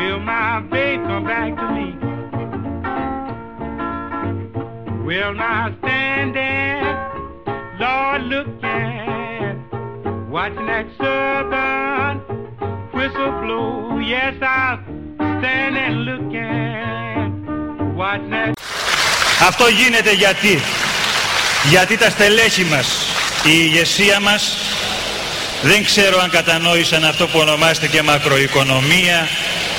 Will my babe come back to me? Will not stand there, Lord, looking, watching that serpent whistle blow. Yes, I'll stand and looking, watching that. Αυτό γίνεται γιατί. Γιατί τα στελέχη μας, η ηγεσία μας, δεν ξέρω αν κατανόησαν αυτό που ονομάζεται και μακροοικονομία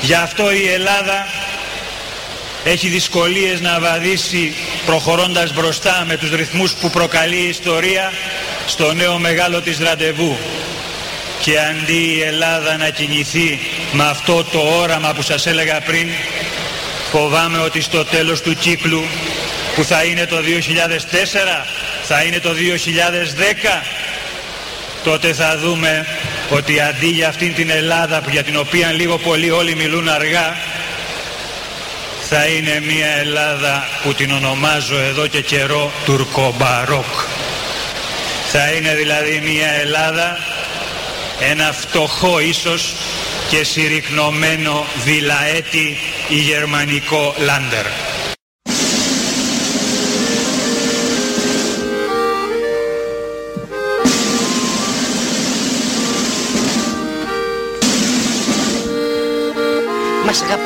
Γι' αυτό η Ελλάδα έχει δυσκολίες να βαδίσει προχωρώντας μπροστά με τους ρυθμούς που προκαλεί η ιστορία στο νέο μεγάλο της ραντεβού. Και αντί η Ελλάδα να κινηθεί με αυτό το όραμα που σας έλεγα πριν, φοβάμαι ότι στο τέλος του κύκλου που θα είναι το 2004, θα είναι το 2010, τότε θα δούμε ότι αντί για αυτήν την Ελλάδα για την οποία λίγο πολύ όλοι μιλούν αργά, θα είναι μια Ελλάδα που την ονομάζω εδώ και καιρό τουρκομπαρόκ. Θα είναι δηλαδή μια Ελλάδα, ένα φτωχό ίσως και συρρυκνωμένο βιλαέτη ή γερμανικό λάντερ.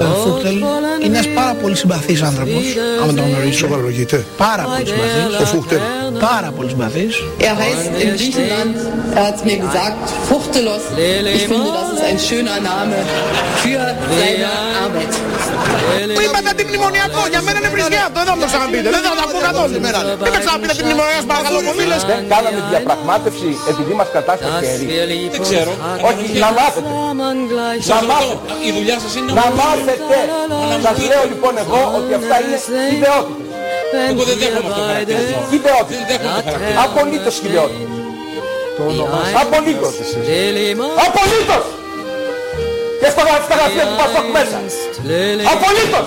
Ο Φούχτελ είναι ένας πάρα πολύ συμπαθής άνθρωπος, άμα τον γνωρίσω. Σοβαρολογείται. Πάρα πολύ συμπαθής. Ο Φούχτελ. Πάρα πολύ συμπαθής. Er heißt in Griechenland, er hat mir gesagt, Fuchtelos. Ich finde, das ist ein schöner Name für seine Arbeit. Μου είπατε αντιμνημονιακό, για μένα είναι βρισιά αυτό, δεν θα μου το ξαναπείτε. Δεν θα τα πω καθόλου σήμερα. Δεν με ξαναπείτε αντιμνημονιακός, παρακαλώ πολύ λες. Δεν κάναμε διαπραγμάτευση επειδή μας κατάστασε χέρι. Δεν ξέρω. Όχι, να μάθετε. Να μάθετε. Η δουλειά σας είναι Να μάθετε. Σας λέω λοιπόν εγώ ότι αυτά είναι ιδεότητες. Εγώ δεν δέχομαι αυτό το χαρακτηρισμό. Ιδεότητες. Δεν δέχομαι το χαρακτηρισμό. Απολύτως ιδεότητες. Απολύτως. Απολύτως. Και στα στα γραφεία του Πασόκ μέσα. Απολύτως.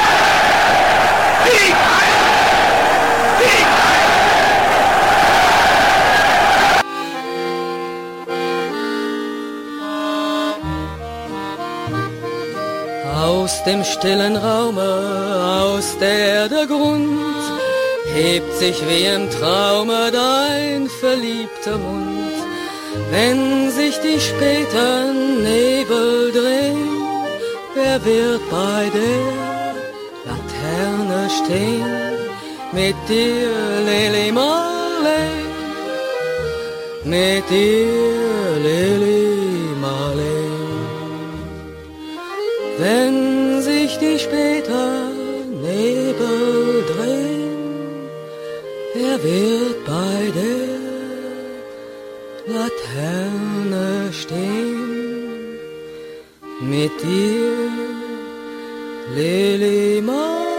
Aus dem stillen Raume, aus der der Grund, hebt sich wie im Traume dein verliebter Mund. Wenn sich die späten Nebel drehen, wer wird bei der Laterne stehen? Mit dir, Lili Marley, mit dir, Lili Marley. Wenn sich die später Nebel drehen, wer wird bei der Laterne stehen? Mit dir, Lili Marley,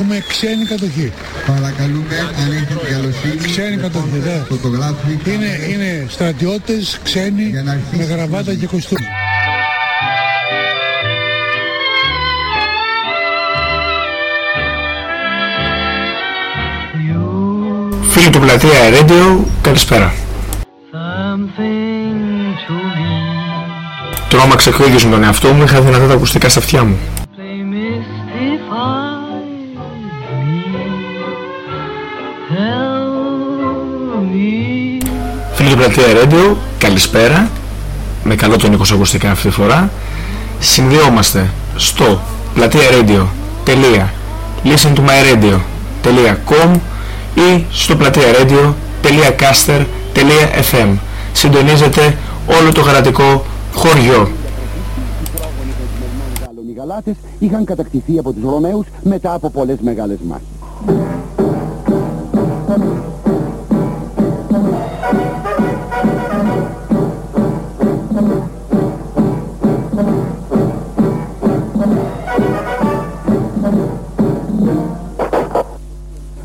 Έχουμε ξένη κατοχή. Παρακαλούμε αν έχετε την καλοσύνη. Ξένη κατοχή, ναι. Φωτογράφοι. Είναι, είναι στρατιώτες, ξένοι, με γραβάτα και κοστούμι. Φίλοι του Πλατεία Radio, καλησπέρα. Τρώμαξα και ο ίδιος με τον εαυτό μου, είχα δυνατά τα ακουστικά στα αυτιά μου. Φίλοι του Πλατεία Radio, καλησπέρα. Με καλό τον Νίκος ακουστικά αυτή τη φορά. Συνδεόμαστε στο πλατεία radio.listentomyradio.com ή στο πλατεία radio.caster.fm Συντονίζεται όλο το γαλατικό χωριό. Οι Γαλάτες είχαν κατακτηθεί από τους Ρωμαίους μετά από πολλές μεγάλες μάχες.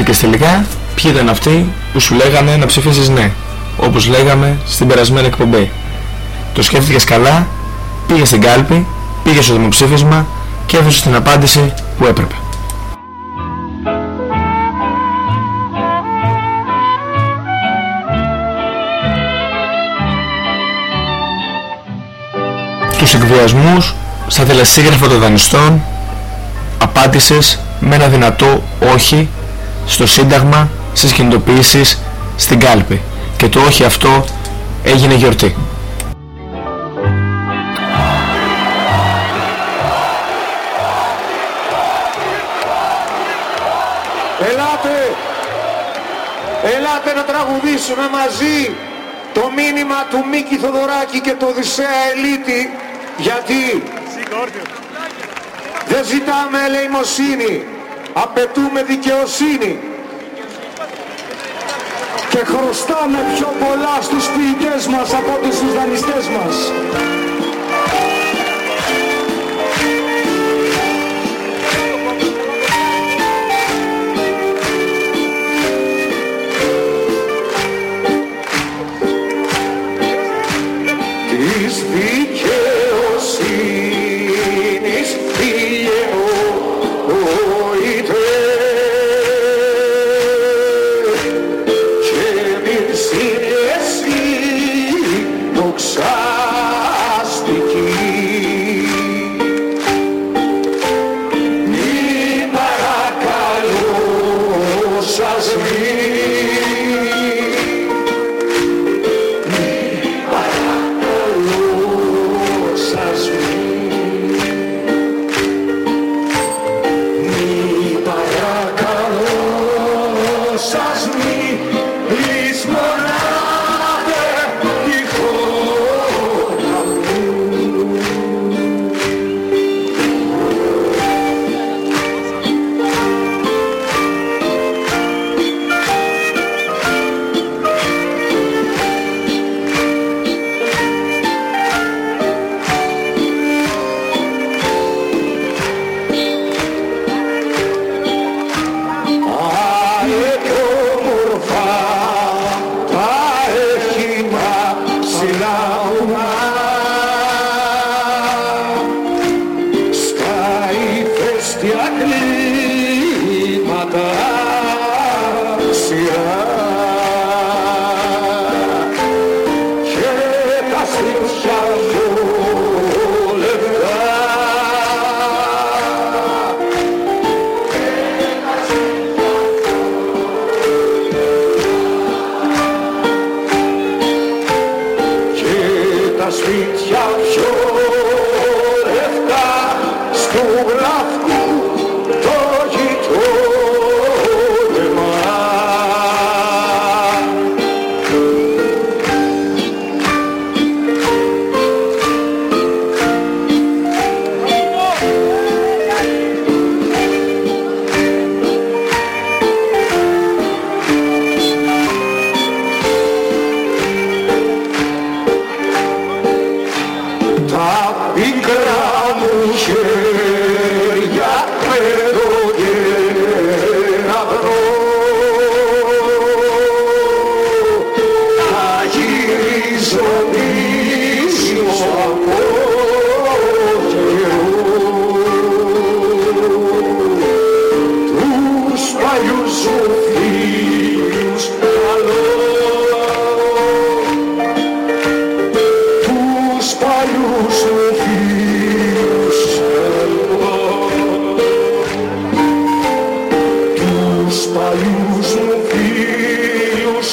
Σκέφτηκες τελικά ποιοι ήταν αυτοί που σου λέγανε να ψηφίσεις ναι, όπως λέγαμε στην περασμένη εκπομπή. Το σκέφτηκες καλά, πήγες στην κάλπη, πήγες στο δημοψήφισμα και έδωσες την απάντηση που έπρεπε. Τους εκβιασμούς στα τελεσίγραφα των δανειστών απάντησες με ένα δυνατό όχι στο Σύνταγμα, στις κινητοποιήσεις, στην κάλπη. Και το όχι αυτό έγινε γιορτή. Ελάτε, ελάτε να τραγουδήσουμε μαζί το μήνυμα του Μίκη Θοδωράκη και του Οδυσσέα Ελίτη γιατί δεν ζητάμε ελεημοσύνη, απαιτούμε δικαιοσύνη και χρωστάμε πιο πολλά στους ποιητές μας από ό,τι στους δανειστές μας.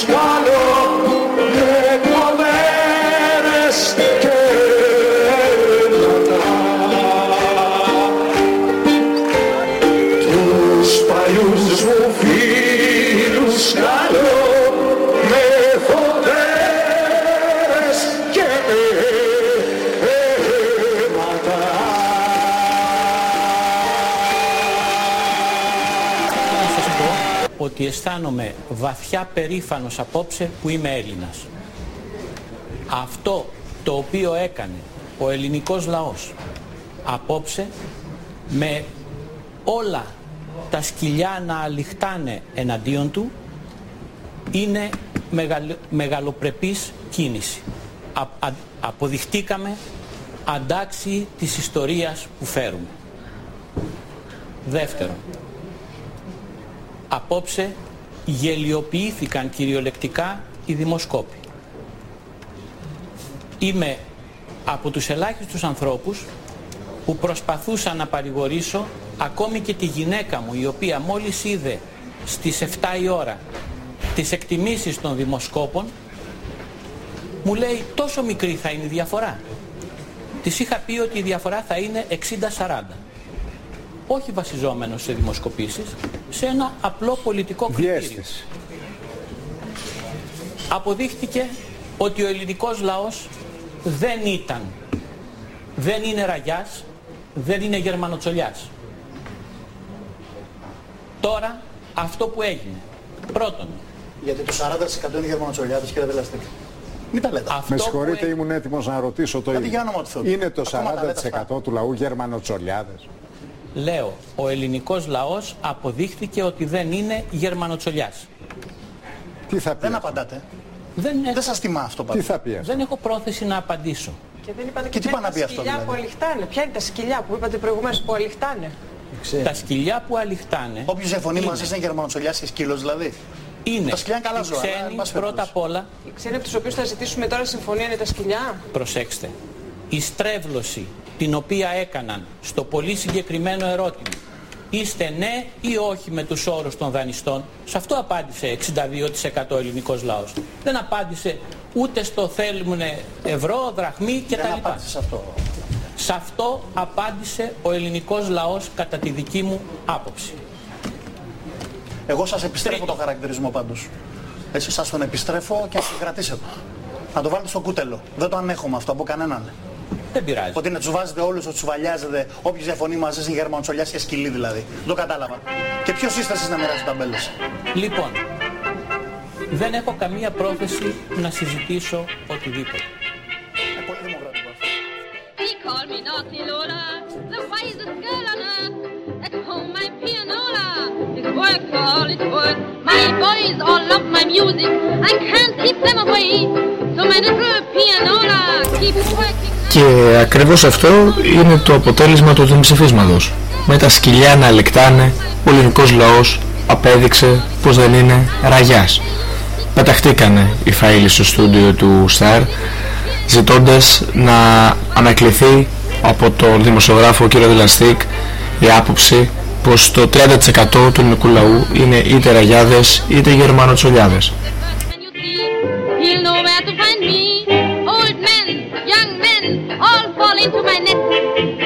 Φίλους αισθάνομαι βαθιά περήφανος απόψε που είμαι Έλληνας. Αυτό το οποίο έκανε ο ελληνικός λαός απόψε με όλα τα σκυλιά να αληχτάνε εναντίον του είναι μεγαλο, μεγαλοπρεπής κίνηση. Α, α- αποδειχτήκαμε αντάξιοι της ιστορίας που φέρουμε. Δεύτερον, απόψε γελιοποιήθηκαν κυριολεκτικά οι δημοσκόποι. Είμαι από τους ελάχιστους ανθρώπους που προσπαθούσα να παρηγορήσω ακόμη και τη γυναίκα μου η οποία μόλις είδε στις 7 η ώρα τις εκτιμήσεις των δημοσκόπων μου λέει τόσο μικρή θα είναι η διαφορά. Της είχα πει ότι η διαφορά θα είναι 60-40 όχι βασιζόμενος σε δημοσκοπήσεις, σε ένα απλό πολιτικό κριτήριο. Αποδείχτηκε ότι ο ελληνικός λαός δεν ήταν, δεν είναι ραγιάς, δεν είναι γερμανοτσολιάς. Τώρα αυτό που έγινε, πρώτον, Γιατί το 40% είναι γερμανοτσολιάδες κύριε Δελαστή. Μην τα λέτε. Αυτό Με συγχωρείτε, ήμουν έτοιμος να ρωτήσω το Κάτι ίδιο. για όνομα του Θεού. Είναι το Ακόμα τα λέτε 40% του λαού Γερμανοτσολιάδες; Λέω, ο ελληνικός λαός αποδείχθηκε ότι δεν είναι γερμανοτσολιάς. Τι θα πει Δεν αυτό; απαντάτε. Δεν, Δεν σας τιμά αυτό Τι πάντως. θα πει αυτό; δεν έχω πρόθεση να απαντήσω. Και δεν είπατε Και τι ποια πάει να είναι πει τα αυτό, σκυλιά δηλαδή; που αληχτάνε. Ποια είναι τα σκυλιά που είπατε προηγουμένως που αληχτάνε; Τα σκυλιά που αληχτάνε Όποιος διαφωνεί είναι- μαζί σας είναι γερμανοτσολιάς και σκύλος δηλαδή. είναι Τα σκυλιά είναι καλά οι ζώα, αλλά, εν ξένοι πάση πρώτα περιπτώσει. απ' όλα Οι ξένοι από τους οποίους θα ζητήσουμε τώρα συμφωνία είναι τα σκυλιά; προσέξτε, η στρέβλωση την οποία έκαναν στο πολύ συγκεκριμένο ερώτημα είστε ναι ή όχι με τους όρους των δανειστών; Σε αυτό απάντησε 62% ελληνικός λαός δεν απάντησε ούτε στο θέλουμε ευρώ, δραχμή Δεν κτλ. απάντησε σε αυτό. Σε αυτό απάντησε ο ελληνικός λαός κατά τη δική μου άποψη. Εγώ σας επιστρέφω το χαρακτηρισμό πάντως. Έτσι σας τον επιστρέφω και συγκρατήσετε το. Να το βάλετε στο κούτελο. Δεν το ανέχομαι αυτό από κανέναν. Δεν πειράζει. Ότι να τους βάζετε όλους, ότι τους βαλιάζετε, όποιος διαφωνεί μαζί σας είναι γερμανοτσολιάς και σκυλί δηλαδή. Δεν το κατάλαβα. Και ποιος είστε εσείς να μοιράζετε ταμπέλες. Λοιπόν, δεν έχω καμία πρόθεση να συζητήσω οτιδήποτε. He called me naughty Lola, the wisest girl on earth. At home I'm pianola, it works all it works. My boys all love my music, I can't keep them away. So my little pianola keeps working. Και ακριβώς αυτό είναι το αποτέλεσμα του δημοψηφίσματος. με τα σκυλιά να λεκτάνε, ο ελληνικός λαός απέδειξε πως δεν είναι ραγιάς. Πεταχτήκανε οι φαΐλοι στο στούντιο του Σταρ ζητώντας να ανακληθεί από τον δημοσιογράφο κ. Δηλαστίκ η άποψη πως το 30% του ελληνικού λαού είναι είτε ραγιάδες είτε γερμανοτσολιάδες. there to find me. Old men, young men, all fall into my net.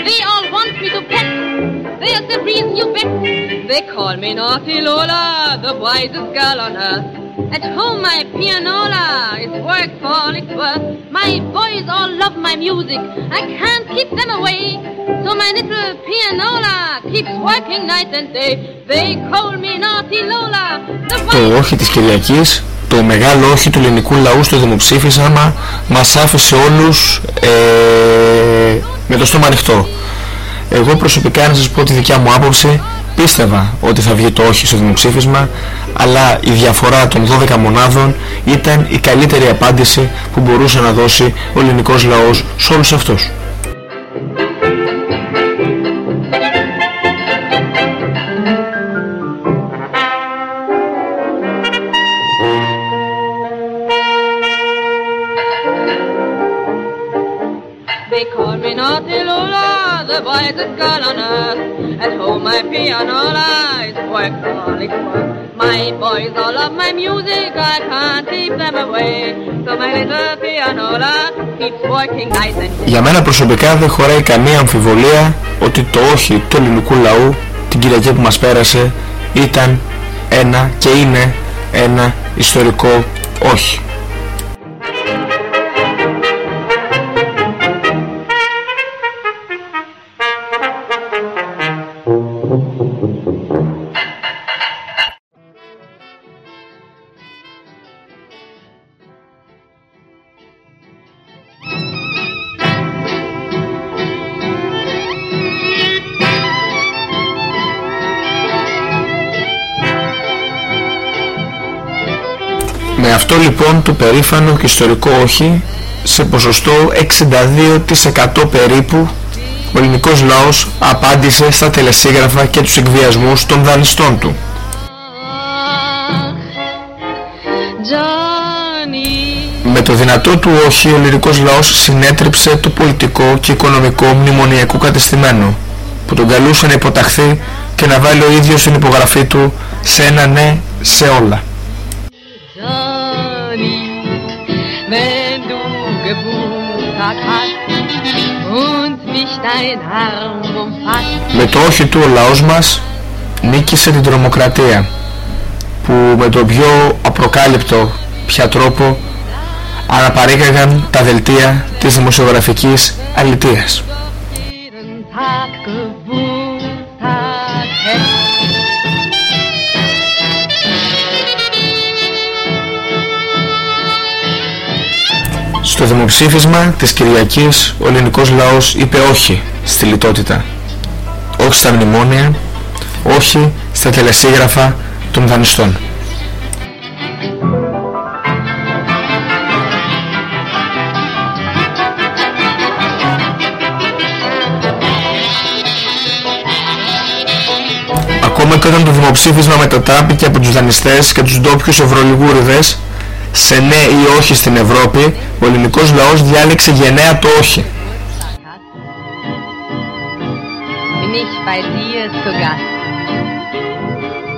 They all want me to pet. There's the reason you bet. They call me Naughty Lola, the wisest girl on earth. At home, my pianola is work for all it's worth. My boys all love my music. I can't keep them away. So my little pianola keeps working night and day. They call me Naughty Lola. The wisest girl on earth. Το μεγάλο όχι του ελληνικού λαού στο δημοψήφισμα μας άφησε όλους ε, με το στόμα ανοιχτό. Εγώ προσωπικά να σας πω τη δικιά μου άποψη πίστευα ότι θα βγει το όχι στο δημοψήφισμα αλλά η διαφορά των 12 μονάδων ήταν η καλύτερη απάντηση που μπορούσε να δώσει ο ελληνικός λαός σε όλους αυτούς. The wisest girl on earth. At home my pianola is work for all it's worth. My boys all love my music, I can't keep them away. So my little pianola keeps working night and day. Για μένα προσωπικά δεν χωράει καμία αμφιβολία ότι το όχι του ελληνικού λαού την Κυριακή που μας πέρασε ήταν ένα και είναι ένα ιστορικό όχι. Λοιπόν το περήφανο και ιστορικό όχι σε ποσοστό 62% περίπου ο ελληνικός λαός απάντησε στα τελεσίγραφα και τους εκβιασμούς των δανειστών του. Με το δυνατό του όχι ο ελληνικός λαός συνέτριψε το πολιτικό και οικονομικό μνημονιακό κατεστημένο που τον καλούσε να υποταχθεί και να βάλει ο ίδιος την υπογραφή του σε ένα ναι σε όλα. Με το όχι του ο λαός μας νίκησε την τρομοκρατία που με τον πιο απροκάλυπτο πια τρόπο αναπαρήγαγαν τα δελτία της δημοσιογραφικής αλητείας. jeden Tag Geburtstag hätt. Στο δημοψήφισμα της Κυριακής ο ελληνικός λαός είπε όχι στη λιτότητα. Όχι στα μνημόνια, όχι στα τελεσίγραφα των δανειστών. Ακόμα και όταν το δημοψήφισμα μετατράπηκε από τους δανειστές και τους ντόπιους ευρωλιγούριδες σε ναι ή όχι στην Ευρώπη, ο ελληνικός λαός διάλεξε γενναία το όχι. Bei dir zu Gast.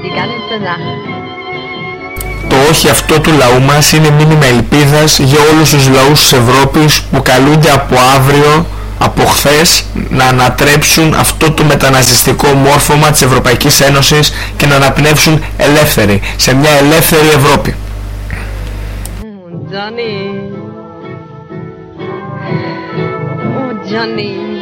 Die ganze Nacht. Το όχι αυτό του λαού μας είναι μήνυμα ελπίδας για όλους τους λαούς της Ευρώπης που καλούνται από αύριο, από χθες, να ανατρέψουν αυτό το μεταναζιστικό μόρφωμα της Ευρωπαϊκής Ένωσης και να αναπνεύσουν ελεύθεροι, σε μια ελεύθερη Ευρώπη. Johnny. Oh Johnny.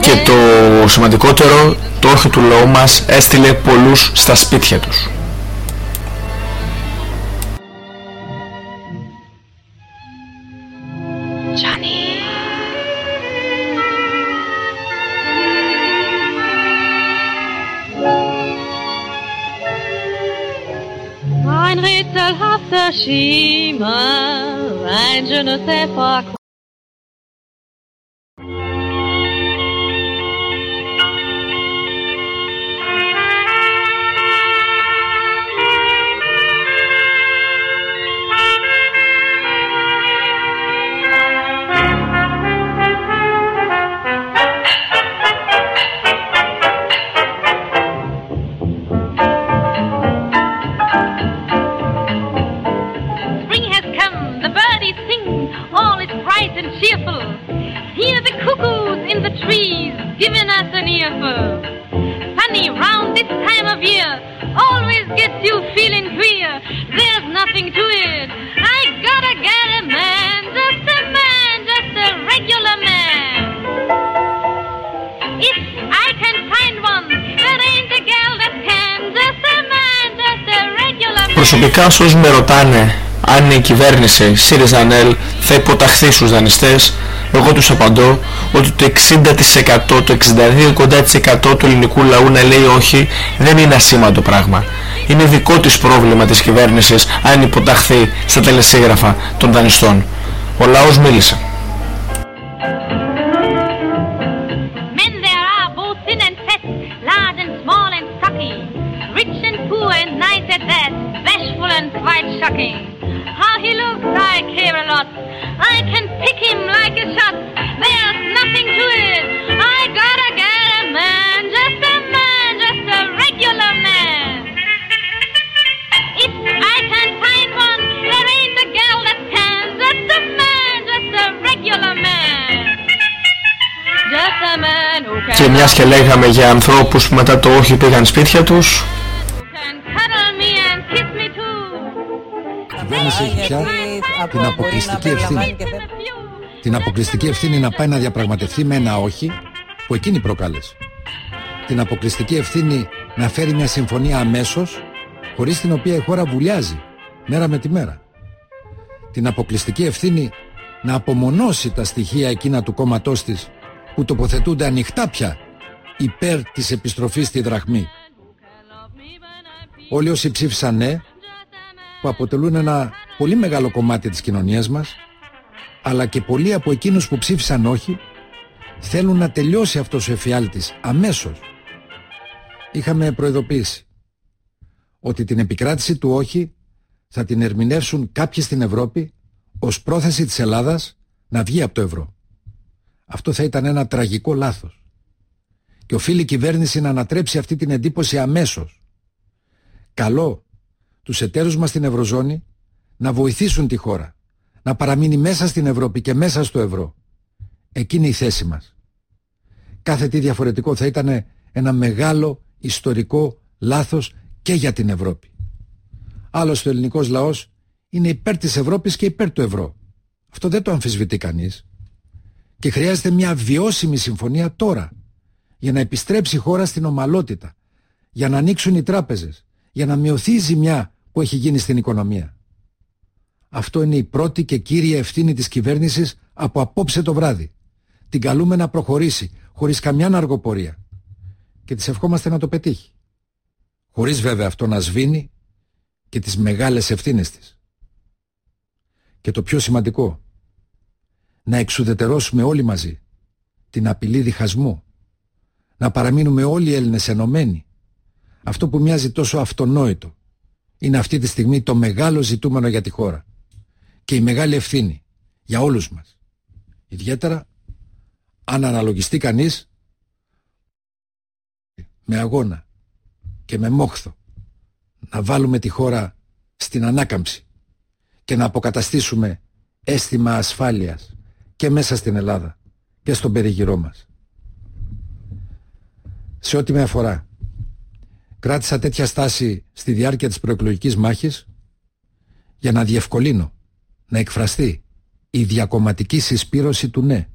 Και το σημαντικότερο, το όχι του λαού μας έστειλε πολλούς στα σπίτια τους. Ein je ne sais pas. Προσωπικά όσους με ρωτάνε αν η κυβέρνηση ΣΥΡΙΖΑ ΝΕΛ θα υποταχθεί στους δανειστές, εγώ τους απαντώ ότι το 60% το 62% κοντά της 100 του ελληνικού λαού να λέει όχι δεν είναι ασήμαντο πράγμα. Είναι δικό της πρόβλημα της κυβέρνησης αν υποταχθεί στα τελεσίγραφα των δανειστών. Ο λαός μίλησε. Για ανθρώπους που μετά το όχι πήγαν σπίτια τους, cuddle me and kiss me too. Η κυβέρνηση έχει πια την αποκλειστική ευθύνη. Την αποκλειστική ευθύνη να πάει να διαπραγματευτεί με ένα όχι που εκείνη προκάλεσε. Την αποκλειστική ευθύνη να φέρει μια συμφωνία αμέσως χωρίς την οποία η χώρα βουλιάζει μέρα με τη μέρα. Την αποκλειστική ευθύνη να απομονώσει τα στοιχεία εκείνα του κόμματός της που τοποθετούνται ανοιχτά πια υπέρ της επιστροφής στη δραχμή. Όλοι όσοι ψήφισαν ναι, που αποτελούν ένα πολύ μεγάλο κομμάτι της κοινωνίας μας, αλλά και πολλοί από εκείνους που ψήφισαν όχι, θέλουν να τελειώσει αυτός ο εφιάλτης αμέσως. Είχαμε προειδοποιήσει ότι την επικράτηση του όχι θα την ερμηνεύσουν κάποιοι στην Ευρώπη ως πρόθεση της Ελλάδας να βγει από το ευρώ. Αυτό θα ήταν ένα τραγικό λάθος. Και οφείλει η κυβέρνηση να ανατρέψει αυτή την εντύπωση αμέσως. Καλό τους εταίρους μας στην Ευρωζώνη να βοηθήσουν τη χώρα, να παραμείνει μέσα στην Ευρώπη και μέσα στο ευρώ. Εκείνη η θέση μας. Κάθε τι διαφορετικό θα ήταν ένα μεγάλο ιστορικό λάθος και για την Ευρώπη. Άλλωστε ο ελληνικός λαός είναι υπέρ της Ευρώπης και υπέρ του ευρώ. Αυτό δεν το αμφισβητεί κανείς. Και χρειάζεται μια βιώσιμη συμφωνία τώρα για να επιστρέψει η χώρα στην ομαλότητα, για να ανοίξουν οι τράπεζες, για να μειωθεί η ζημιά που έχει γίνει στην οικονομία. Αυτό είναι η πρώτη και κύρια ευθύνη της κυβέρνησης από απόψε το βράδυ. Την καλούμε να προχωρήσει χωρίς καμιά αργοπορία και της ευχόμαστε να το πετύχει. Χωρίς βέβαια αυτό να σβήνει και τις μεγάλες ευθύνες της. Και το πιο σημαντικό, να εξουδετερώσουμε όλοι μαζί την απειλή διχασμού, να παραμείνουμε όλοι οι Έλληνες ενωμένοι. Αυτό που μοιάζει τόσο αυτονόητο είναι αυτή τη στιγμή το μεγάλο ζητούμενο για τη χώρα και η μεγάλη ευθύνη για όλους μας. Ιδιαίτερα αν αναλογιστεί κανείς με αγώνα και με μόχθο να βάλουμε τη χώρα στην ανάκαμψη και να αποκαταστήσουμε αίσθημα ασφάλειας και μέσα στην Ελλάδα και στον περιγυρό μας. Σε ό,τι με αφορά, κράτησα τέτοια στάση στη διάρκεια της προεκλογικής μάχης για να διευκολύνω, να εκφραστεί η διακομματική συσπήρωση του ναι.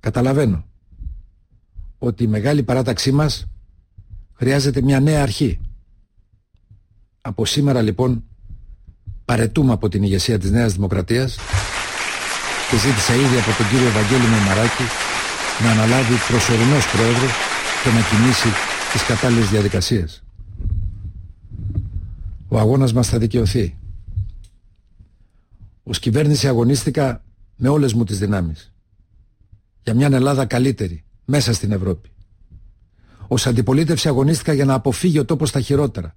Καταλαβαίνω ότι η μεγάλη παράταξή μας χρειάζεται μια νέα αρχή. Από σήμερα λοιπόν παρετούμε από την ηγεσία της Νέας Δημοκρατίας και ζήτησα ήδη από τον κύριο Βαγγέλη Μεμαράκη να αναλάβει προσωρινός πρόεδρος και να κινήσει τις κατάλληλες διαδικασίες. Ο αγώνας μας θα δικαιωθεί. Ως κυβέρνηση αγωνίστηκα με όλες μου τις δυνάμεις. Για μια Ελλάδα καλύτερη, μέσα στην Ευρώπη. Ως αντιπολίτευση αγωνίστηκα για να αποφύγει ο τόπος τα χειρότερα.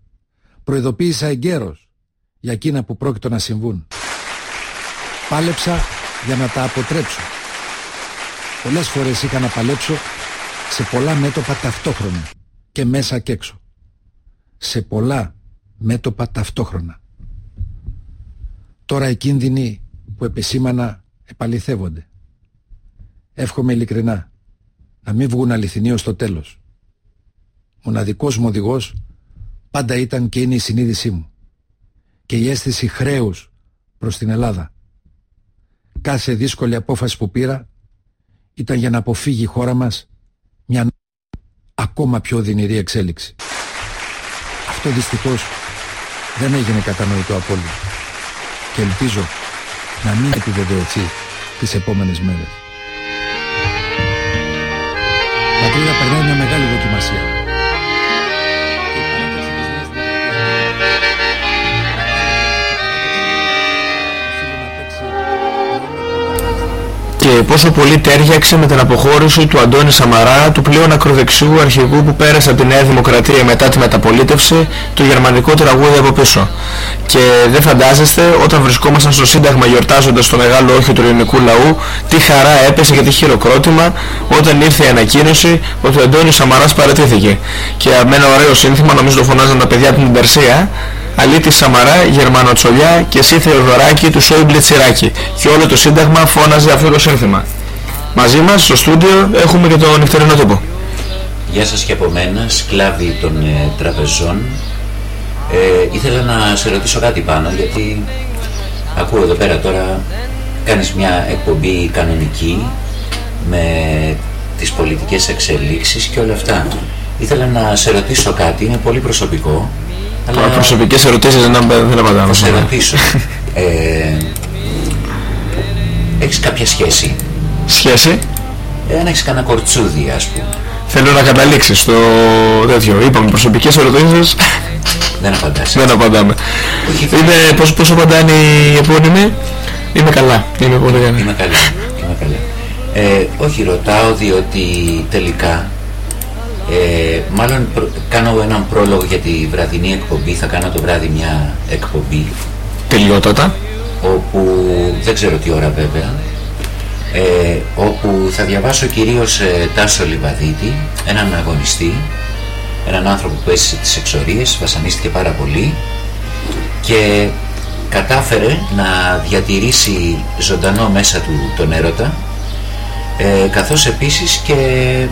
Προειδοποίησα εγκαίρως για εκείνα που πρόκειτο να συμβούν. Πάλεψα για να τα αποτρέψω. Πολλές φορές είχα να παλέψω σε πολλά μέτωπα ταυτόχρονα και μέσα και έξω. Σε πολλά μέτωπα ταυτόχρονα. Τώρα οι κίνδυνοι που επισήμανα επαληθεύονται. Εύχομαι ειλικρινά να μην βγουν αληθινοί ως το τέλος. Μοναδικός μου οδηγός πάντα ήταν και είναι η συνείδησή μου και η αίσθηση χρέους προς την Ελλάδα. Κάθε δύσκολη απόφαση που πήρα ήταν για να αποφύγει η χώρα μας μια ακόμα πιο δυνηρή εξέλιξη. Αυτό δυστυχώς δεν έγινε κατανοητό από όλους και ελπίζω να μην επιβεβαιωθεί τις επόμενες μέρες. Η πατρίδα περνάει μια μεγάλη δοκιμασία. Και πόσο πολύ τέριαξε με την αποχώρηση του Αντώνη Σαμαρά, του πλέον ακροδεξιού αρχηγού που πέρασε από τη Νέα Δημοκρατία μετά τη μεταπολίτευση, το γερμανικό τραγούδι από πίσω. Και δεν φαντάζεστε, όταν βρισκόμασταν στο Σύνταγμα γιορτάζοντας το μεγάλο όχι του ελληνικού λαού, τι χαρά έπεσε και τι χειροκρότημα όταν ήρθε η ανακοίνωση ότι ο Αντώνης Σαμαράς παρατήθηκε. Και με ένα ωραίο σύνθημα, νομίζω το φωνάζαν τα παιδιά από την Περσία, Αλήτη Σαμαρά, Γερμανοτσολιά και εσύ Θεοδωράκη του Σόιμπλε Τσιράκη. Και όλο το Σύνταγμα φώναζε αυτό το σύνθημα. Μαζί μας στο στούντιο έχουμε και τον νυχτερινό τόπο. Γεια σας και από μένα, σκλάβοι των ε, τραπεζών. Ε, ήθελα να σε ρωτήσω κάτι πάνω, γιατί ακούω εδώ πέρα τώρα κάνεις μια εκπομπή κανονική με τις πολιτικές εξελίξεις και όλα αυτά. Ήθελα να σε ρωτήσω κάτι, είναι πολύ προσωπικό. Αλλά... Προσωπικές ερωτήσεις δεν, δεν απαντάω. Θα σε ρωτήσω. ε, έχεις κάποια σχέση; Σχέση; Ε, αν έχεις κανένα κορτσούδι ας πούμε. Θέλω να καταλήξεις στο τέτοιο. Είπαμε προσωπικές ερωτήσεις. Δεν απαντάς. Δεν απαντάμε. Είναι, πώς, πώς απαντάνε οι επώνυμοι; Είμαι καλά. Είμαι πολύ καλά. Είμαι καλά. Είμαι καλά. Ε, όχι ρωτάω διότι τελικά ε, μάλλον προ, κάνω έναν πρόλογο για τη βραδινή εκπομπή. Θα κάνω το βράδυ μια εκπομπή. Τελειότατα. Όπου δεν ξέρω τι ώρα βέβαια. Ε, όπου θα διαβάσω κυρίως ε, Τάσο Λιβαδίτη, έναν αγωνιστή, έναν άνθρωπο που έζησε τις εξορίες, βασανίστηκε πάρα πολύ και κατάφερε να διατηρήσει ζωντανό μέσα του τον έρωτα ε, καθώς επίσης και ε,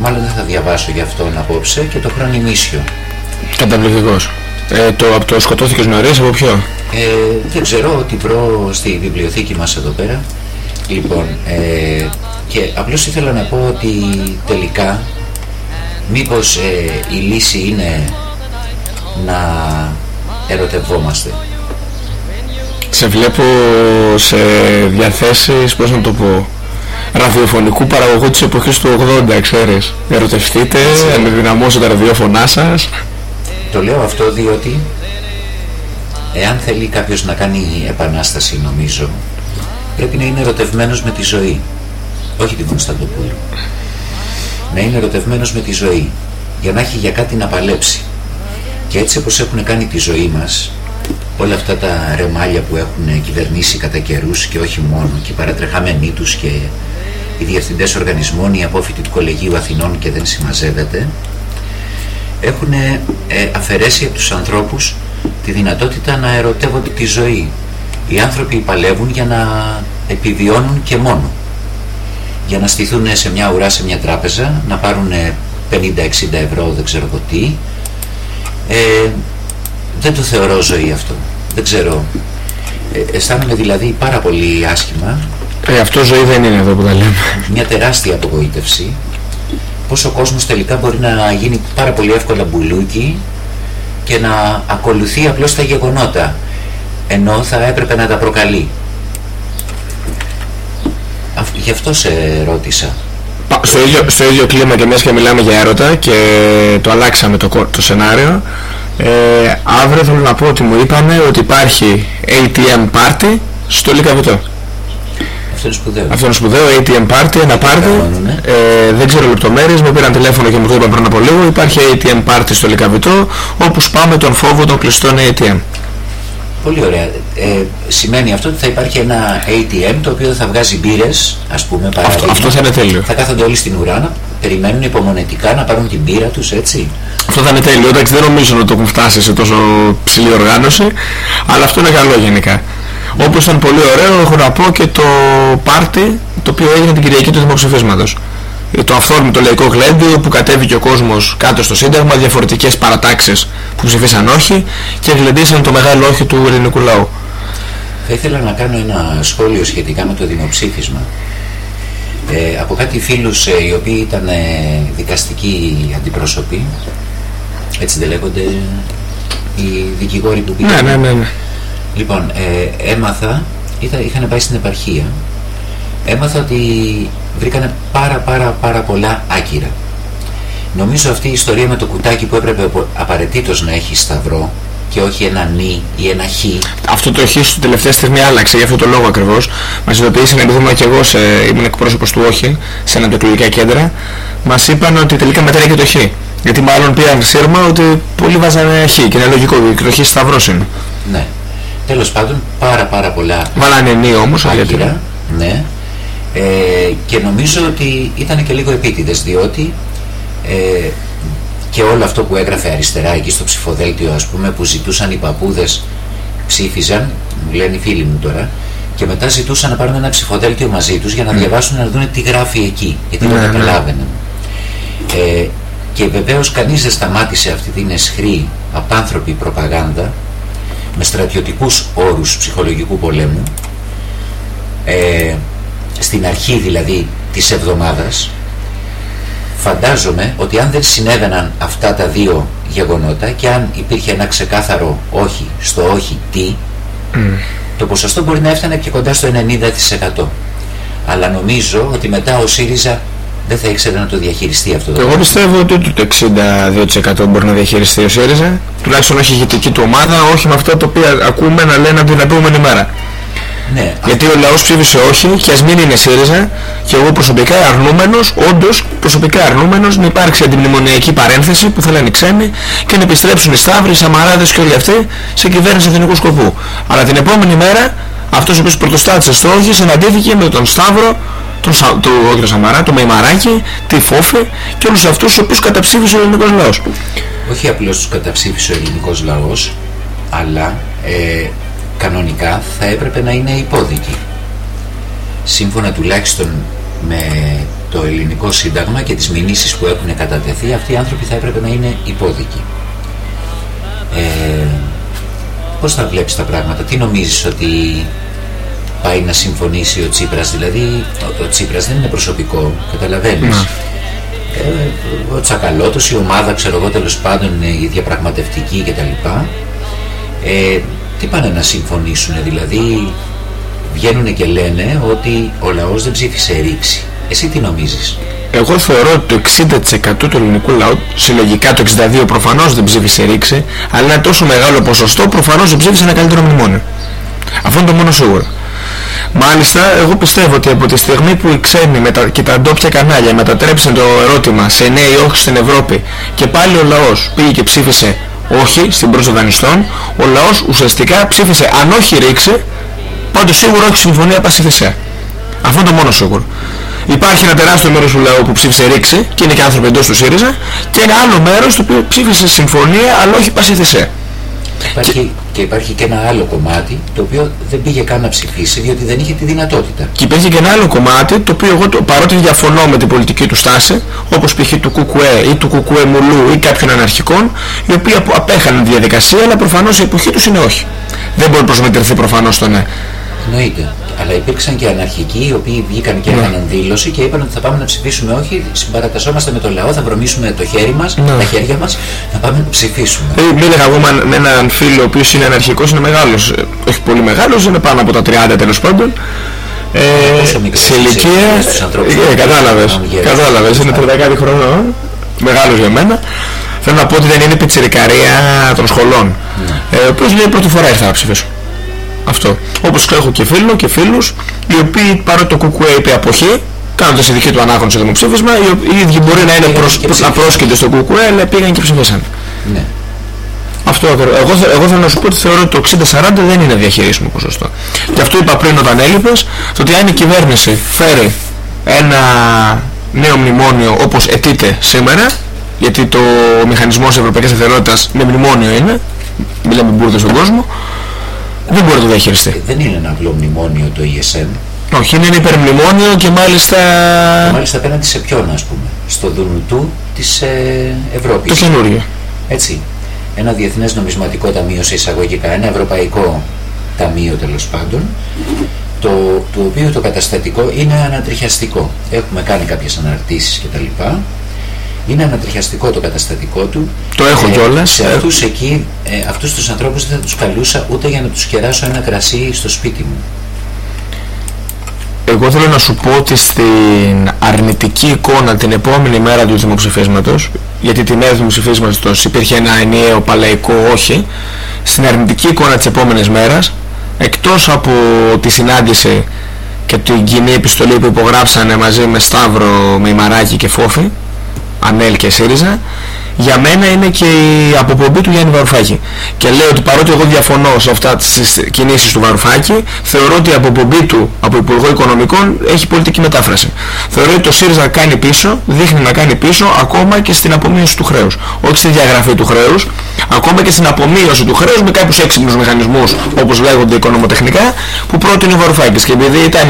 μάλλον δεν θα διαβάσω για αυτόν απόψε και το χρονιμίσιο. Καταπληκτικός. Ε, το, από το σκοτώθηκες νωρίς από ποιο; Ε, δεν ξέρω ότι βρω στη βιβλιοθήκη μας εδώ πέρα. Λοιπόν, ε, και απλώς ήθελα να πω ότι τελικά μήπως ε, η λύση είναι να ερωτευόμαστε. Σε βλέπω σε διαθέσεις, πώς να το πω, ραδιοφωνικού παραγωγού της εποχής του 80, ξέρεις. Ερωτευτείτε, ενδυναμώσετε τα ραδιόφωνά σας. Το λέω αυτό διότι εάν θέλει κάποιος να κάνει επανάσταση νομίζω πρέπει να είναι ερωτευμένος με τη ζωή. Όχι την Κωνσταντοπούλου. Να είναι ερωτευμένος με τη ζωή για να έχει για κάτι να παλέψει. Και έτσι όπως έχουν κάνει τη ζωή μας όλα αυτά τα ρεμάλια που έχουν κυβερνήσει κατά καιρούς και όχι μόνο και οι παρατρεχάμενοι τους και οι διευθυντές οργανισμών, οι απόφοιτοι του Κολεγίου Αθηνών και δεν συμμαζεύεται έχουν ε, αφαιρέσει από τους ανθρώπους τη δυνατότητα να ερωτεύονται τη ζωή. Οι άνθρωποι παλεύουν για να επιβιώνουν και μόνο. Για να στηθούν σε μια ουρά σε μια τράπεζα, να πάρουν 50-60 ευρώ, δεν ξέρω εγώ τι. Ε, δεν το θεωρώ ζωή αυτό. Δεν ξέρω. Ε, αισθάνομαι δηλαδή πάρα πολύ άσχημα. Ε, αυτό ζωή δεν είναι εδώ που τα λέμε. Μια τεράστια απογοήτευση. Πώς ο κόσμος τελικά μπορεί να γίνει πάρα πολύ εύκολα μπουλούκι και να ακολουθεί απλώς τα γεγονότα. Ενώ θα έπρεπε να τα προκαλεί. Γι' αυτό σε ρώτησα. Στο ίδιο, στο ίδιο κλίμα και μιας και μιλάμε για έρωτα και το αλλάξαμε το, το σενάριο Ε, αύριο θέλω να πω ότι μου είπανε ότι υπάρχει ATM party στο Λικαβιτό. Αυτό είναι σπουδαίο. Αυτό είναι σπουδαίο, ATM party, ένα party. Ε, δεν ξέρω λεπτομέρειες, με πήραν τηλέφωνο και μου το είπαν πριν από λίγο. Υπάρχει ATM party στο Λικαβιτό, όπου σπάμε τον φόβο των κλειστών ATM. Πολύ ωραία. Ε, σημαίνει αυτό ότι θα υπάρχει ένα ATM το οποίο θα βγάζει μπύρες, ας πούμε, παράδειγμα. αυτό θα είναι τέλειο. Θα κάθονται όλοι στην ουρά να περιμένουν υπομονετικά να πάρουν την μπύρα τους, έτσι. Αυτό θα είναι τέλειο. Εντάξει, δεν νομίζω να το έχουν φτάσει σε τόσο ψηλή οργάνωση, αλλά αυτό είναι καλό γενικά. Όπως ήταν πολύ ωραίο, έχω να πω και το πάρτι το οποίο έγινε την Κυριακή του Δημοψηφίσματος. Ε, Το αυθόρμητο λαϊκό γλέντιο που κατέβηκε ο κόσμος κάτω στο Σύνταγμα, διαφορετικές παρατάξεις που ψηφίσαν όχι και γλεντήσαν το μεγάλο όχι του ελληνικού λαού. Θα ήθελα να κάνω ένα σχόλιο σχετικά με το δημοψήφισμα. Ε, από κάτι φίλους ε, οι οποίοι ήταν ε, δικαστικοί αντιπρόσωποι, έτσι δεν λέγονται οι δικηγόροι που πήγαν. Ναι, ναι, ναι, ναι. Λοιπόν, ε, έμαθα, ήταν, είχαν πάει στην επαρχία, έμαθα ότι βρήκανε πάρα πάρα πάρα πολλά άκυρα. Νομίζω αυτή η ιστορία με το κουτάκι που έπρεπε απο- απαραίτητος να έχει σταυρό και όχι ένα νι ή ένα χ. Αυτό το έχει στη τελευταία στιγμή άλλαξε για αυτό το λόγο ακριβώς. Μας ειδοποίησαν επειδή ήμουν και εγώ σε, ήμουν εκπρόσωπος του ΟΧΗ σε ένα εκλογικά κέντρα. Μας είπαν ότι τελικά μετράει και το χ. Γιατί μάλλον πήραν σύρμα ότι πολλοί βάζανε χ και είναι λογικό και το χ σταυρός είναι. Ναι. Τέλος πάντων, πάρα πάρα πολλά Βάλανε νι όμως, όχι γιατί άκυρα. Ναι. Ε, και νομίζω ότι ήταν και λίγο επίτηδες διότι ε, και όλο αυτό που έγραφε αριστερά εκεί στο ψηφοδέλτιο ας πούμε που ζητούσαν οι παππούδες ψήφιζαν, μου λένε οι φίλοι μου τώρα και μετά ζητούσαν να πάρουν ένα ψηφοδέλτιο μαζί τους για να διαβάσουν να δουν τι γράφει εκεί γιατί δεν Ναι, ναι. καταλάβαιναν. Ε, και βεβαίως κανείς δεν σταμάτησε αυτή την εσχρή απάνθρωπη προπαγάνδα με στρατιωτικούς όρους ψυχολογικού πολέμου ε, στην αρχή δηλαδή της εβδομάδας φαντάζομαι ότι αν δεν συνέβαιναν αυτά τα δύο γεγονότα και αν υπήρχε ένα ξεκάθαρο όχι στο όχι τι το ποσοστό μπορεί να έφτανε και κοντά στο 90% αλλά νομίζω ότι μετά ο ΣΥΡΙΖΑ δεν θα ήξερε να το διαχειριστεί αυτό το Εγώ πράγμα. πιστεύω ότι ούτε το 62% μπορεί να διαχειριστεί ο ΣΥΡΙΖΑ. Τουλάχιστον όχι η ηγετική του ομάδα, όχι με αυτά τα οποία ακούμε να λένε από την επόμενη μέρα. Ναι, Γιατί ο λαός ψήφισε όχι και ας μην είναι ΣΥΡΙΖΑ και εγώ προσωπικά αρνούμενος, όντως προσωπικά αρνούμενος να υπάρξει αντιμνημονιακή παρένθεση που θέλουν οι ξένοι και να επιστρέψουν οι Σταύροι, οι Σαμαράδες και όλοι αυτοί σε κυβέρνηση εθνικού σκοπού. Αλλά την επόμενη μέρα αυτός ο οποίος πρωτοστάτησε στο όχι συναντήθηκε με τον Σταύρο, τον, Σα, το, όχι τον Σαμαρά, τον Μεϊμαράκη, τη Φόφη και όλους αυτούς τους οποίους καταψήφισε ο ελληνικός λαός. όχι απλώς τους καταψήφισε ο ελληνικός λαός, αλλά ε, κανονικά θα έπρεπε να είναι υπόδικοι. Σύμφωνα τουλάχιστον με το ελληνικό σύνταγμα και τις μηνύσεις που έχουν κατατεθεί, αυτοί οι άνθρωποι θα έπρεπε να είναι υπόδικοι. Ε, πώς θα βλέπεις τα πράγματα, τι νομίζεις ότι πάει να συμφωνήσει ο Τσίπρας, δηλαδή ο, ο Τσίπρας δεν είναι προσωπικό, καταλαβαίνεις. Ε, ο Τσακαλώτος, η ομάδα, ξέρω εγώ τέλος πάντων, είναι η διαπραγματευτική κτλ. Ε, τι πάνε να συμφωνήσουν, δηλαδή βγαίνουν και λένε ότι ο λαός δεν ψήφισε ρήξη. Εσύ τι νομίζεις; Εγώ θεωρώ ότι το 60% του ελληνικού λαού, συλλογικά το 62% προφανώς δεν ψήφισε ρήξη, αλλά ένα τόσο μεγάλο ποσοστό προφανώς δεν ψήφισε ένα καλύτερο μνημόνιο. Αυτό είναι το μόνο σίγουρο. Μάλιστα, εγώ πιστεύω ότι από τη στιγμή που οι ξένοι μετα... και τα ντόπια κανάλια μετατρέψαν το ερώτημα σε ναι ή όχι στην Ευρώπη και πάλι ο λαός πήγε και ψήφισε όχι στην πρόσοδο δανειστών, ο λαός ουσιαστικά ψήφισε αν όχι ρήξη, πάντως σίγουρα όχι συμφωνία πάση θυσία. Αυτό είναι το μόνο σίγουρο. Υπάρχει ένα τεράστιο μέρος του λαού που ψήφισε ρήξη και είναι και άνθρωποι εντός του ΣΥΡΙΖΑ και ένα άλλο μέρος το οποίο ψήφισε συμφωνία αλλά όχι πάση θυσία. Υπάρχει, και... υπάρχει και ένα άλλο κομμάτι το οποίο δεν πήγε καν να ψηφίσει διότι δεν είχε τη δυνατότητα. Και υπήρχε και ένα άλλο κομμάτι το οποίο εγώ το, παρότι διαφωνώ με την πολιτική του στάση, όπως π.χ. του ΚΚΕ ή του ΚΚΕ Μουλού ή κάποιων αναρχικών, οι οποίοι απο- απέχανε τη διαδικασία, αλλά προφανώς η εποχή τους είναι όχι. Δεν μπορεί να προσμετρηθεί προφανώς το ναι. Εννοείται. Αλλά υπήρξαν και αναρχικοί οι οποίοι βγήκαν και Ναι. έκαναν δήλωση και είπαν ότι θα πάμε να ψηφίσουμε όχι, συμπαρατασσόμαστε με το λαό, θα βρωμίσουμε το χέρι μας, Ναι. τα χέρια μας, να πάμε να ψηφίσουμε. Ε, μίλαγα εγώ με, με έναν φίλο ο οποίος είναι αναρχικός, είναι μεγάλος, ε, όχι πολύ μεγάλος, είναι πάνω από τα 30 τέλος πάντων. Ε, Πόσο μικρός σε είσαι, ηλικία, στους ανθρώπους ε, που κατάλαβες, κάνουν γέρος. κατάλαβες, είναι 30 κάτι χρονών, μεγάλος για μένα. Θέλω να πω ότι δεν είναι πιτσιρικαρία των σχολών. Ε, ο οποίος λέει πρώτη φορά ήρθα να ψηφίσω. Αυτό. Όπως έχω και φίλο και φίλους, οι οποίοι παρότι το κουκουέ είπε αποχή, κάνοντας η δική του ανάγνωση στο δημοψήφισμα, οι, ο- οι ίδιοι μπορεί να είναι προς, απρόσκειτοι στο κουκουέ, αλλά πήγαν και ψηφίσαν. Ναι. Αυτό ακριβώς. εγώ, θε- εγώ θέλω να σου πω ότι θεωρώ ότι το 60-40 δεν είναι διαχειρίσιμο ποσοστό. Και αυτό είπα πριν όταν έλειπες, το ότι αν η κυβέρνηση φέρει ένα νέο μνημόνιο όπως αιτείται σήμερα, γιατί το μηχανισμός της Ευρωπαϊκής Εθελότητας με μνημόνιο είναι, μιλάμε μπουρδες στον κόσμο, δεν μπορεί να το διαχειριστεί. Δεν είναι ένα απλό μνημόνιο το ESM. Όχι, είναι ένα υπερμνημόνιο και μάλιστα Και μάλιστα απέναντι σε ποιον ας πούμε; Στο Δουνουτού της ε, Ευρώπης. το καινούριο. Έτσι. Ένα διεθνές νομισματικό ταμείο σε εισαγωγικά, ένα ευρωπαϊκό ταμείο τέλος πάντων, το, το οποίο το καταστατικό είναι ανατριχιαστικό. Έχουμε κάνει κάποιες αναρτήσεις κτλ. Είναι ανατριχιαστικό το καταστατικό του. Το έχω Ε, κιόλας. Σε αυτούς εκεί, ε, αυτούς τους ανθρώπους δεν θα τους καλούσα ούτε για να τους κεράσω ένα κρασί στο σπίτι μου. Εγώ θέλω να σου πω ότι στην αρνητική εικόνα την επόμενη μέρα του δημοψηφίσματος, γιατί τη μέρα του δημοψηφίσματος υπήρχε ένα ενιαίο παλαϊκό όχι, στην αρνητική εικόνα της επόμενης μέρας, εκτός από τη συνάντηση και την κοινή επιστολή που υπογράψανε μαζί με Σταύρο, με Ημαράκη και Φόφη, Ανέλ και ΣΥΡΙΖΑ, για μένα είναι και η αποπομπή του Γιάννη Βαρουφάκη. Και λέω ότι παρότι εγώ διαφωνώ σε αυτά τις κινήσεις του Βαρουφάκη, θεωρώ ότι η αποπομπή του από Υπουργό Οικονομικών έχει πολιτική μετάφραση. Θεωρώ ότι το ΣΥΡΙΖΑ κάνει πίσω, δείχνει να κάνει πίσω ακόμα και στην απομείωση του χρέους. Όχι στη διαγραφή του χρέους, ακόμα και στην απομείωση του χρέους με κάποιους έξυπνους μηχανισμούς, όπως λέγονται οικονομοτεχνικά, που πρότεινε ο Βαρουφάκης. Και επειδή ήταν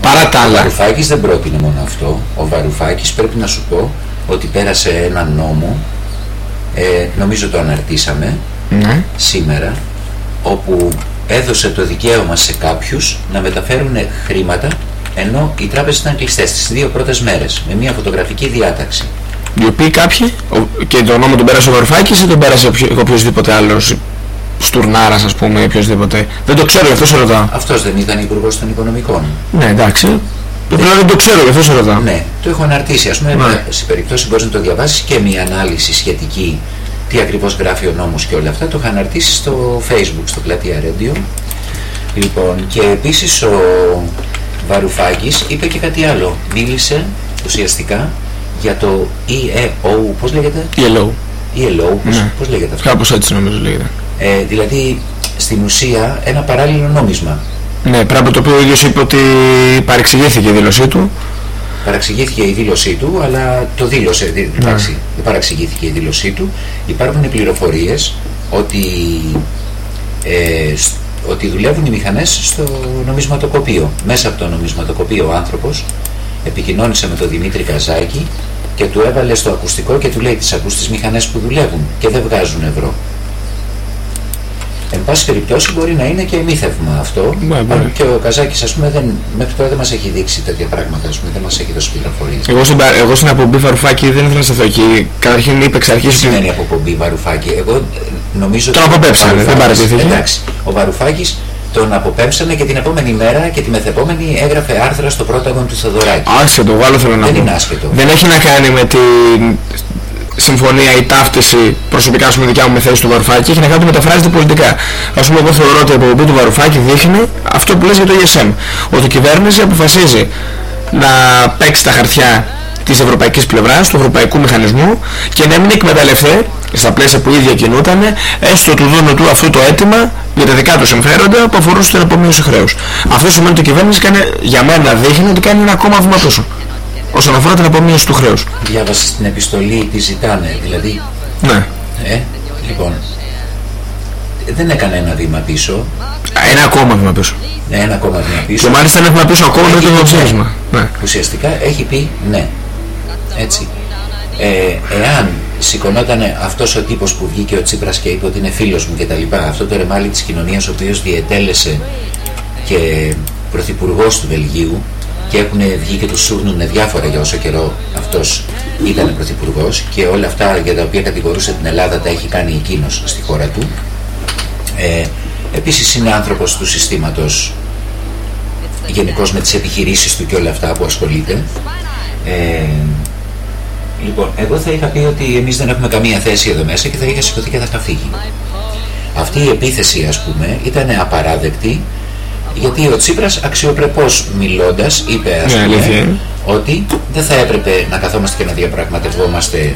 παρά τα Ο άλλα Βαρουφάκης δεν πρότεινε μόνο αυτό. Ο Βαρουφάκης πρέπει να σου πω ότι πέρασε ένα νόμο, ε, νομίζω το αναρτήσαμε Ναι. σήμερα, όπου έδωσε το δικαίωμα σε κάποιους να μεταφέρουν χρήματα ενώ οι τράπεζες ήταν κλειστές τις δύο πρώτες μέρες με μια φωτογραφική διάταξη. Οι οποίοι κάποιοι, ο- και το νόμο τον πέρασε ο Βαρουφάκης ή τον πέρασε οποιο- οποιοδήποτε άλλος Στουρνάρας ας πούμε, οποιοδήποτε. Δεν το ξέρω, γι' αυτό σε ρωτάω. Αυτός δεν ήταν υπουργός των οικονομικών. Ναι, εντάξει. Απλά δεν το ξέρω, γι' αυτό σε ρωτάω. Ναι, το έχω αναρτήσει. Ας πούμε, Ναι. σε περιπτώσεις μπορείς να το διαβάσεις και μια ανάλυση σχετική τι ακριβώς γράφει ο νόμος και όλα αυτά. Το είχα αναρτήσει στο facebook, στο πλατεία Radio. Λοιπόν, και επίσης ο Βαρουφάκης είπε και κάτι άλλο. Μίλησε ουσιαστικά για το EEO, πώς λέγεται; ELO. ELO, πώς, Ναι. πώς λέγεται αυτό; Κάπως έτσι νομίζω λέγεται. Ε, δηλαδή, στην ουσία, ένα παράλληλο νόμισμα. Ναι, πράγμα το οποίο ο ίδιος είπε ότι παρεξηγήθηκε η δήλωσή του. Παραξηγήθηκε η δήλωσή του, αλλά το δήλωσε. δη- Εντάξει, δεν παραξηγήθηκε η δήλωσή του. Υπάρχουν πληροφορίες ότι, ε, σ- ότι δουλεύουν οι μηχανές στο νομισματοκοπείο. Μέσα από το νομισματοκοπείο ο άνθρωπος επικοινώνησε με τον Δημήτρη Καζάκη και του έβαλε στο ακουστικό και του λέει τις ακούς τις μηχανές που δουλεύουν και δεν βγάζουν ευρώ. Εν πάση περιπτώσει μπορεί να είναι και εμίθευμα αυτό. Ναι, μπορεί. Αν και ο Καζάκης ας πούμε δεν, μέχρι τώρα δεν μας έχει δείξει τέτοια πράγματα, ας πούμε, δεν μας έχει δώσει πληροφορίες. Εγώ στην, πα- εγώ στην απομπή Βαρουφάκη δεν ήθελα να σταθώ εκεί. Καταρχήν είπε εξ Τι αρχής ότι... σημαίνει αποπομπή Βαρουφάκη; Εγώ ε, νομίζω Τον ότι ο αποπέμψανε, δεν Βαρουφάκης- παρατηρήθηκε. Εντάξει, ο Βαρουφάκης τον αποπέμψανε και την επόμενη μέρα και τη μεθεπόμενη έγραφε άρθρα στο πρόταγον του Θεοδωράκη. Άσχετο, το άλλο θέλω να Δεν πω. είναι άσχετο. Δεν έχει να κάνει με την συμφωνία ή ταύτιση προσωπικά σου με δικιά μου με θέση του Βαρουφάκη, έχει να κάνει ότι μεταφράζεται πολιτικά. Ας πούμε, εγώ θεωρώ ότι η αποπομπή του Βαρουφάκη δείχνει αυτό που λες για το ESM. Ότι η κυβέρνηση αποφασίζει να παίξει τα χαρτιά της ευρωπαϊκής πλευράς, του ευρωπαϊκού μηχανισμού και να μην εκμεταλλευτεί στα πλαίσια που ίδια κινούταν, έστω του δούνου του αυτό το αίτημα για τα δικά του συμφέροντα που αφορούσε την απομείωση χρέους. Αυτό σημαίνει ότι η κυβέρνηση κάνει, για μένα δείχνει ότι κάνει ένα ακόμα βήμα πίσω όσον αφορά την απομείωση του χρέους. Διάβασε στην επιστολή τι ζητάνε, δηλαδή. Ναι. Ε, λοιπόν, δεν έκανε ένα βήμα πίσω. Ένα ακόμα βήμα πίσω. Ναι, ένα ακόμα βήμα πίσω. Και μάλιστα ένα βήμα πίσω ακόμα με Έχει το πει δημοψήφισμα. Ναι. Ουσιαστικά έχει πει ναι. Έτσι. Ε, εάν σηκωνόταν αυτός ο τύπος που βγήκε ο Τσίπρας και είπε ότι είναι φίλος μου και τα λοιπά, αυτό το ρεμάλι της κοινωνίας ο οποίος διετέλεσε και πρωθυπουργός του Βελγίου και έχουν βγει και του σούρνουν διάφορα για όσο καιρό αυτός ήταν πρωθυπουργός και όλα αυτά για τα οποία κατηγορούσε την Ελλάδα τα έχει κάνει εκείνος στη χώρα του. Ε, επίσης είναι άνθρωπος του συστήματος γενικώς με τις επιχειρήσεις του και όλα αυτά που ασχολείται. Ε, Λοιπόν, εγώ θα είχα πει ότι εμείς δεν έχουμε καμία θέση εδώ μέσα και θα είχα σηκωθεί και θα είχα φύγει. Αυτή η επίθεση, ας πούμε, ήταν απαράδεκτη γιατί ο Τσίπρας αξιοπρεπώς μιλώντας είπε ας Ναι, πούμε, αλήθεια είναι. ότι δεν θα έπρεπε να καθόμαστε και να διαπραγματευόμαστε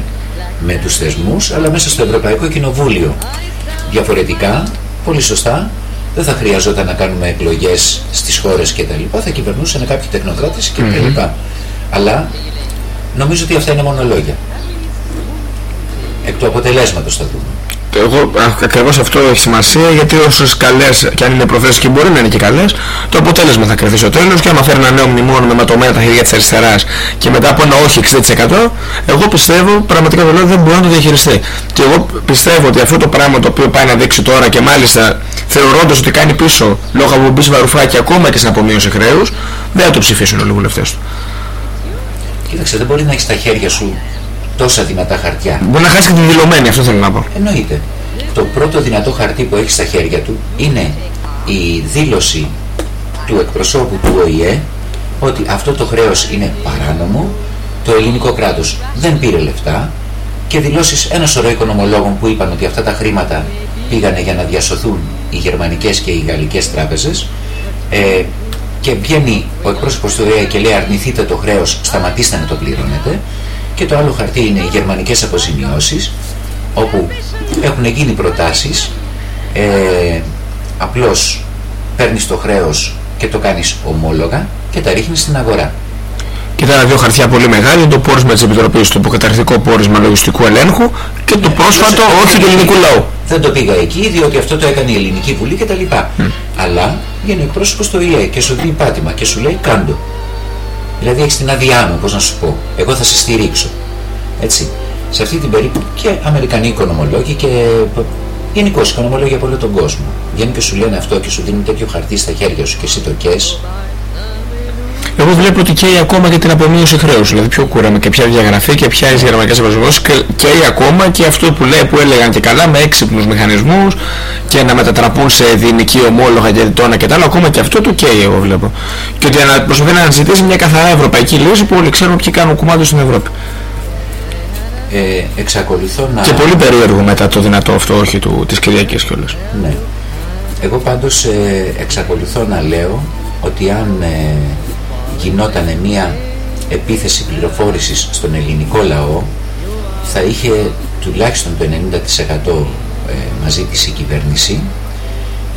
με τους θεσμούς αλλά μέσα στο Ευρωπαϊκό Κοινοβούλιο. Διαφορετικά, πολύ σωστά, δεν θα χρειαζόταν να κάνουμε εκλογές στις χώρες και τα λοιπά, θα κυβερνούσαν κάποιοι τεχνοκράτες και τα Μμμ. λοιπά. Αλλά νομίζω ότι αυτά είναι μόνο λόγια. Εκ του αποτελέσματος θα δούμε. Εγώ ακριβώς αυτό έχει σημασία γιατί όσες καλές και αν είναι προθέσεις και μπορεί να είναι και καλές, το αποτέλεσμα θα κρυθεί στο τέλος. Και άμα φέρει ένα νέο μνημόνιο με ματωμένα τα χέρια της αριστεράς και μετά από ένα όχι 60%, εγώ πιστεύω πραγματικά το λέω δεν μπορεί να το διαχειριστεί. Και εγώ πιστεύω ότι αυτό το πράγμα το οποίο πάει να δείξει τώρα και μάλιστα θεωρώντας ότι κάνει πίσω λόγω από βαρουφάκι ακόμα και στην απομείωση χρέους, δεν θα το ψηφίσουν όλοι οι βουλευτές του. Κοίταξε, δεν μπορεί να έχεις στα χέρια σου τόσα δυνατά χαρτιά. Μπορεί να χάσει και τη δηλωμένη, αυτό θέλω να πω. Εννοείται. Το πρώτο δυνατό χαρτί που έχει στα χέρια του είναι η δήλωση του εκπροσώπου του ΟΗΕ ότι αυτό το χρέος είναι παράνομο, το ελληνικό κράτος δεν πήρε λεφτά και δηλώσεις ένα σωρό οικονομολόγων που είπαν ότι αυτά τα χρήματα πήγανε για να διασωθούν οι γερμανικές και οι γαλλικές τράπεζες ε, και βγαίνει ο εκπρόσωπος του ΟΗΕ και λέει αρνηθείτε το χρέος, σταματήστε να το πληρώνετε και το άλλο χαρτί είναι οι γερμανικές αποζημιώσεις όπου έχουν γίνει προτάσεις ε, απλώς παίρνεις το χρέος και το κάνεις ομόλογα και τα ρίχνεις στην αγορά. Και ήταν δύο χαρτιά πολύ μεγάλα, το πόρισμα της Επιτροπής, το υποκαταρχικό πόρισμα λογιστικού ελέγχου και το πρόσφατο όχι του ελληνικού λαού. Δεν το πήγα εκεί διότι αυτό το έκανε η Ελληνική Βουλή κτλ. Αλλά βγαίνει ο εκπρόσωπος του ΙΕ και σου δίνει πάτημα και σου λέει κάντο. Δηλαδή έχεις την άδειά μου, πώς να σου πω. Εγώ θα σε στηρίξω. Έτσι. Σε αυτή την περίπτωση και Αμερικανοί οικονομολόγοι και γενικώς οικονομολόγοι από όλο τον κόσμο. Βγαίνουν και σου λένε αυτό και σου δίνουν τέτοιο χαρτί στα χέρια σου και εσύ το κες. Εγώ βλέπω ότι καίει ακόμα και την απομείωση χρέους, δηλαδή πιο κούραμε και πια διαγραφή και πια οι γερμανικές αποζημιώσεις και καίει ακόμα και αυτό που, λέει, που έλεγαν και καλά με έξυπνους μηχανισμούς και να μετατραπούν σε δυνική ομόλογα και διτόνα και τα άλλα, ακόμα και αυτό το καίει εγώ βλέπω. Και ότι ανα- προσπαθεί να αναζητήσει μια καθαρά ευρωπαϊκή λύση που όλοι ξέρουν ποιοι κάνουν κομμάτι στην Ευρώπη. Ε, εξακολουθώ να... Και πολύ περίεργο μετά το δυνατό αυτό όχι του, της Κυριακής κιόλας. Ναι. Εγώ πάντως ε, εξακολουθώ να λέω ότι αν ε, γινόταν μια επίθεση πληροφόρησης στον ελληνικό λαό θα είχε τουλάχιστον το 90% ε, μαζί της η κυβέρνηση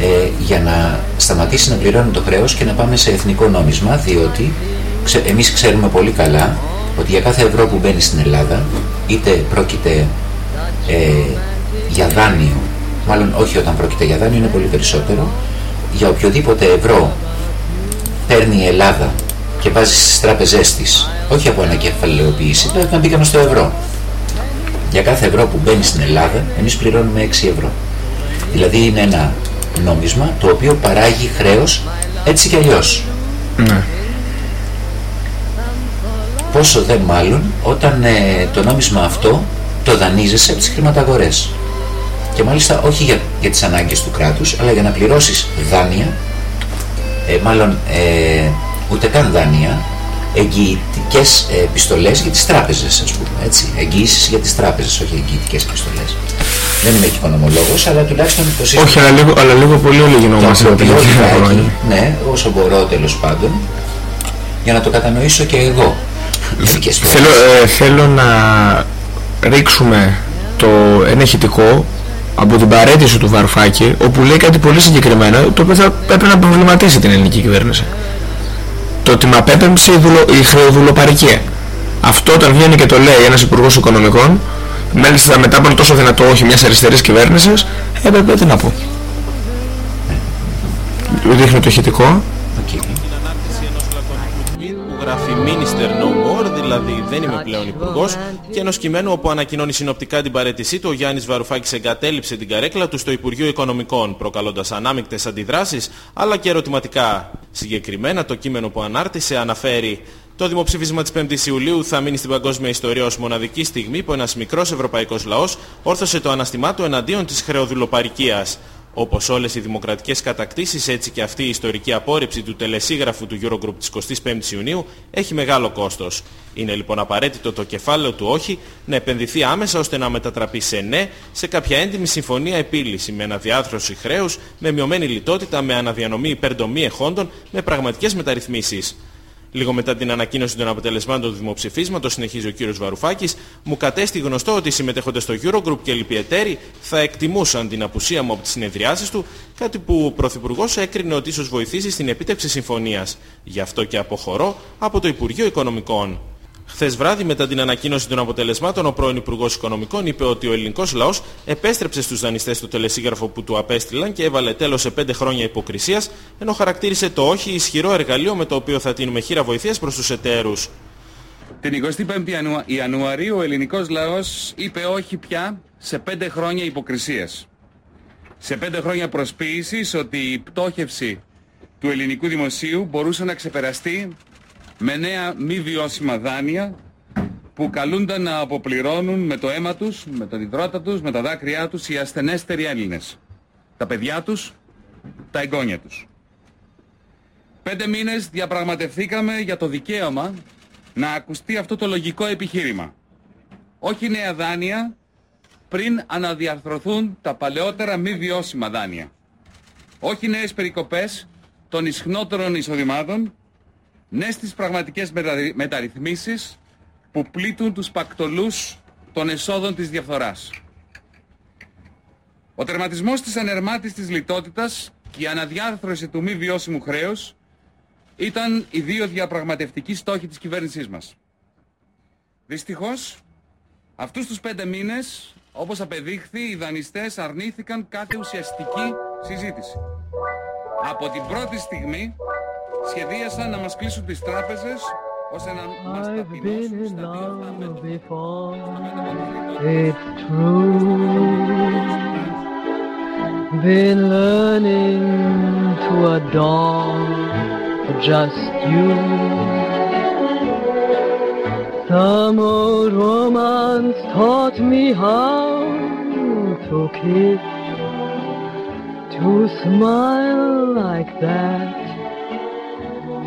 ε, για να σταματήσει να πληρώνει το χρέος και να πάμε σε εθνικό νόμισμα διότι ξε, εμείς ξέρουμε πολύ καλά ότι για κάθε ευρώ που μπαίνει στην Ελλάδα είτε πρόκειται ε, για δάνειο μάλλον όχι όταν πρόκειται για δάνειο είναι πολύ περισσότερο για οποιοδήποτε ευρώ παίρνει η Ελλάδα και βάζεις στις τράπεζές της όχι από ανακεφαλαιοποίηση δηλαδή όταν πήγαμε στο ευρώ. Για κάθε ευρώ που μπαίνει στην Ελλάδα εμείς πληρώνουμε 6 ευρώ. Δηλαδή είναι ένα νόμισμα το οποίο παράγει χρέος έτσι κι αλλιώς. Ναι. πόσο δε μάλλον όταν ε, το νόμισμα αυτό το δανείζεσαι από τις χρηματαγορές. Και μάλιστα όχι για, για τις ανάγκες του κράτους αλλά για να πληρώσεις δάνεια ε, μάλλον ε, ούτε καν δάνεια εγγυητικές ε, επιστολές για τις τράπεζες ας πούμε έτσι εγγυήσεις για τις τράπεζες όχι εγγυητικές επιστολές δεν είμαι και οικονομολόγος αλλά τουλάχιστον το σύστημα Όχι, αλλά λίγο, αλλά λίγο πολύ όλοι γινόμαστε το τα τελευταία απλοποιώ χρόνια. λιγάκι, ναι, όσο μπορώ τέλος πάντων για να το κατανοήσω και εγώ μερικές φορές. Θέλω, ε, θέλω να ρίξουμε το ένα ηχητικό από την παρέτηση του Βαρουφάκη όπου λέει κάτι πολύ συγκεκριμένο το οποίο θα πρέπει να προβληματίσει την ελληνική κυβέρνηση. Το ότι με απέπεμψε η, δουλο, η χρεοδουλοπαρικία. Αυτό όταν βγαίνει και το λέει ένας υπουργός οικονομικών μάλιστα μετά από ένα τόσο δυνατό όχι μιας αριστερής κυβέρνησης έπρεπε τι να πω. Δείχνει το ηχητικό. που δηλαδή δεν είμαι πλέον υπουργός, και ενός κειμένου όπου ανακοινώνει συνοπτικά την παρέτησή του, ο Γιάννης Βαρουφάκης εγκατέλειψε την καρέκλα του στο Υπουργείο Οικονομικών, προκαλώντας ανάμεικτες αντιδράσεις, αλλά και ερωτηματικά. Συγκεκριμένα το κείμενο που ανάρτησε αναφέρει το δημοψήφισμα της 5ης Ιουλίου θα μείνει στην παγκόσμια ιστορία ως μοναδική στιγμή που ένας μικρός ευρωπαϊκός λαός όρθωσε το αναστημά του εναντίον της χρεοδουλοπαρικίας. Όπως όλες οι δημοκρατικές κατακτήσεις, έτσι και αυτή η ιστορική απόρριψη του τελεσίγραφου του Eurogroup της 25ης Ιουνίου έχει μεγάλο κόστος. Είναι λοιπόν απαραίτητο το κεφάλαιο του όχι να επενδυθεί άμεσα ώστε να μετατραπεί σε ναι σε κάποια έντιμη συμφωνία επίλυση με αναδιάρθρωση χρέους, με μειωμένη λιτότητα, με αναδιανομή υπερντομή εχόντων, με πραγματικές μεταρρυθμίσεις. Λίγο μετά την ανακοίνωση των αποτελεσμάτων του δημοψηφίσματος, συνεχίζει ο κύριος Βαρουφάκης, μου κατέστη γνωστό ότι οι συμμετέχοντες στο Eurogroup και λοιποί εταίροι θα εκτιμούσαν την απουσία μου από τις συνεδριάσεις του, κάτι που ο Πρωθυπουργός έκρινε ότι ίσως βοηθήσει στην επίτευξη συμφωνίας. Γι' αυτό και αποχωρώ από το Υπουργείο Οικονομικών. Χθες βράδυ, μετά την ανακοίνωση των αποτελεσμάτων, ο πρώην Υπουργός Οικονομικών είπε ότι ο ελληνικός λαός επέστρεψε στους δανειστές το τελεσίγραφο που του απέστειλαν και έβαλε τέλος σε πέντε χρόνια υποκρισίας, ενώ χαρακτήρισε το όχι ισχυρό εργαλείο με το οποίο θα τίνουμε χείρα βοηθείας προς τους εταίρους. Την 25η Ιανουα... Ιανουαρίου ο ελληνικός λαός είπε όχι πια σε πέντε χρόνια υποκρισίας. Σε πέντε χρόνια προσποίησης ότι η πτώχευση του ελληνικού δημοσίου μπορούσε να ξεπεραστεί με νέα μη βιώσιμα δάνεια που καλούνταν να αποπληρώνουν με το αίμα τους, με τα υδρότα τους, με τα δάκρυά τους οι ασθενέστεροι Έλληνες. Τα παιδιά τους, τα εγγόνια τους. Πέντε μήνες διαπραγματευθήκαμε για το δικαίωμα να ακουστεί αυτό το λογικό επιχείρημα. Όχι νέα δάνεια πριν αναδιαρθρωθούν τα παλαιότερα μη βιώσιμα δάνεια. Όχι νέες περικοπές των ισχνότερων εισοδημάτων ναι στις πραγματικές μεταρρυθμίσεις που πλήττουν τους πακτολούς των εσόδων της διαφθοράς. Ο τερματισμός της ανερμάτης της λιτότητας και η αναδιάρθρωση του μη βιώσιμου χρέους ήταν οι δύο διαπραγματευτικοί στόχοι της κυβέρνησής μας. Δυστυχώς, αυτούς τους πέντε μήνες, όπως απεδείχθη, οι δανειστές αρνήθηκαν κάθε ουσιαστική συζήτηση. Από την πρώτη στιγμή σχεδίασαν να μας κλείσουν τις τράπεζες ώστε να μας ταπεινώσουν στα It's true. Been learning to adore just you. Some old romance taught me how to kiss, to smile like that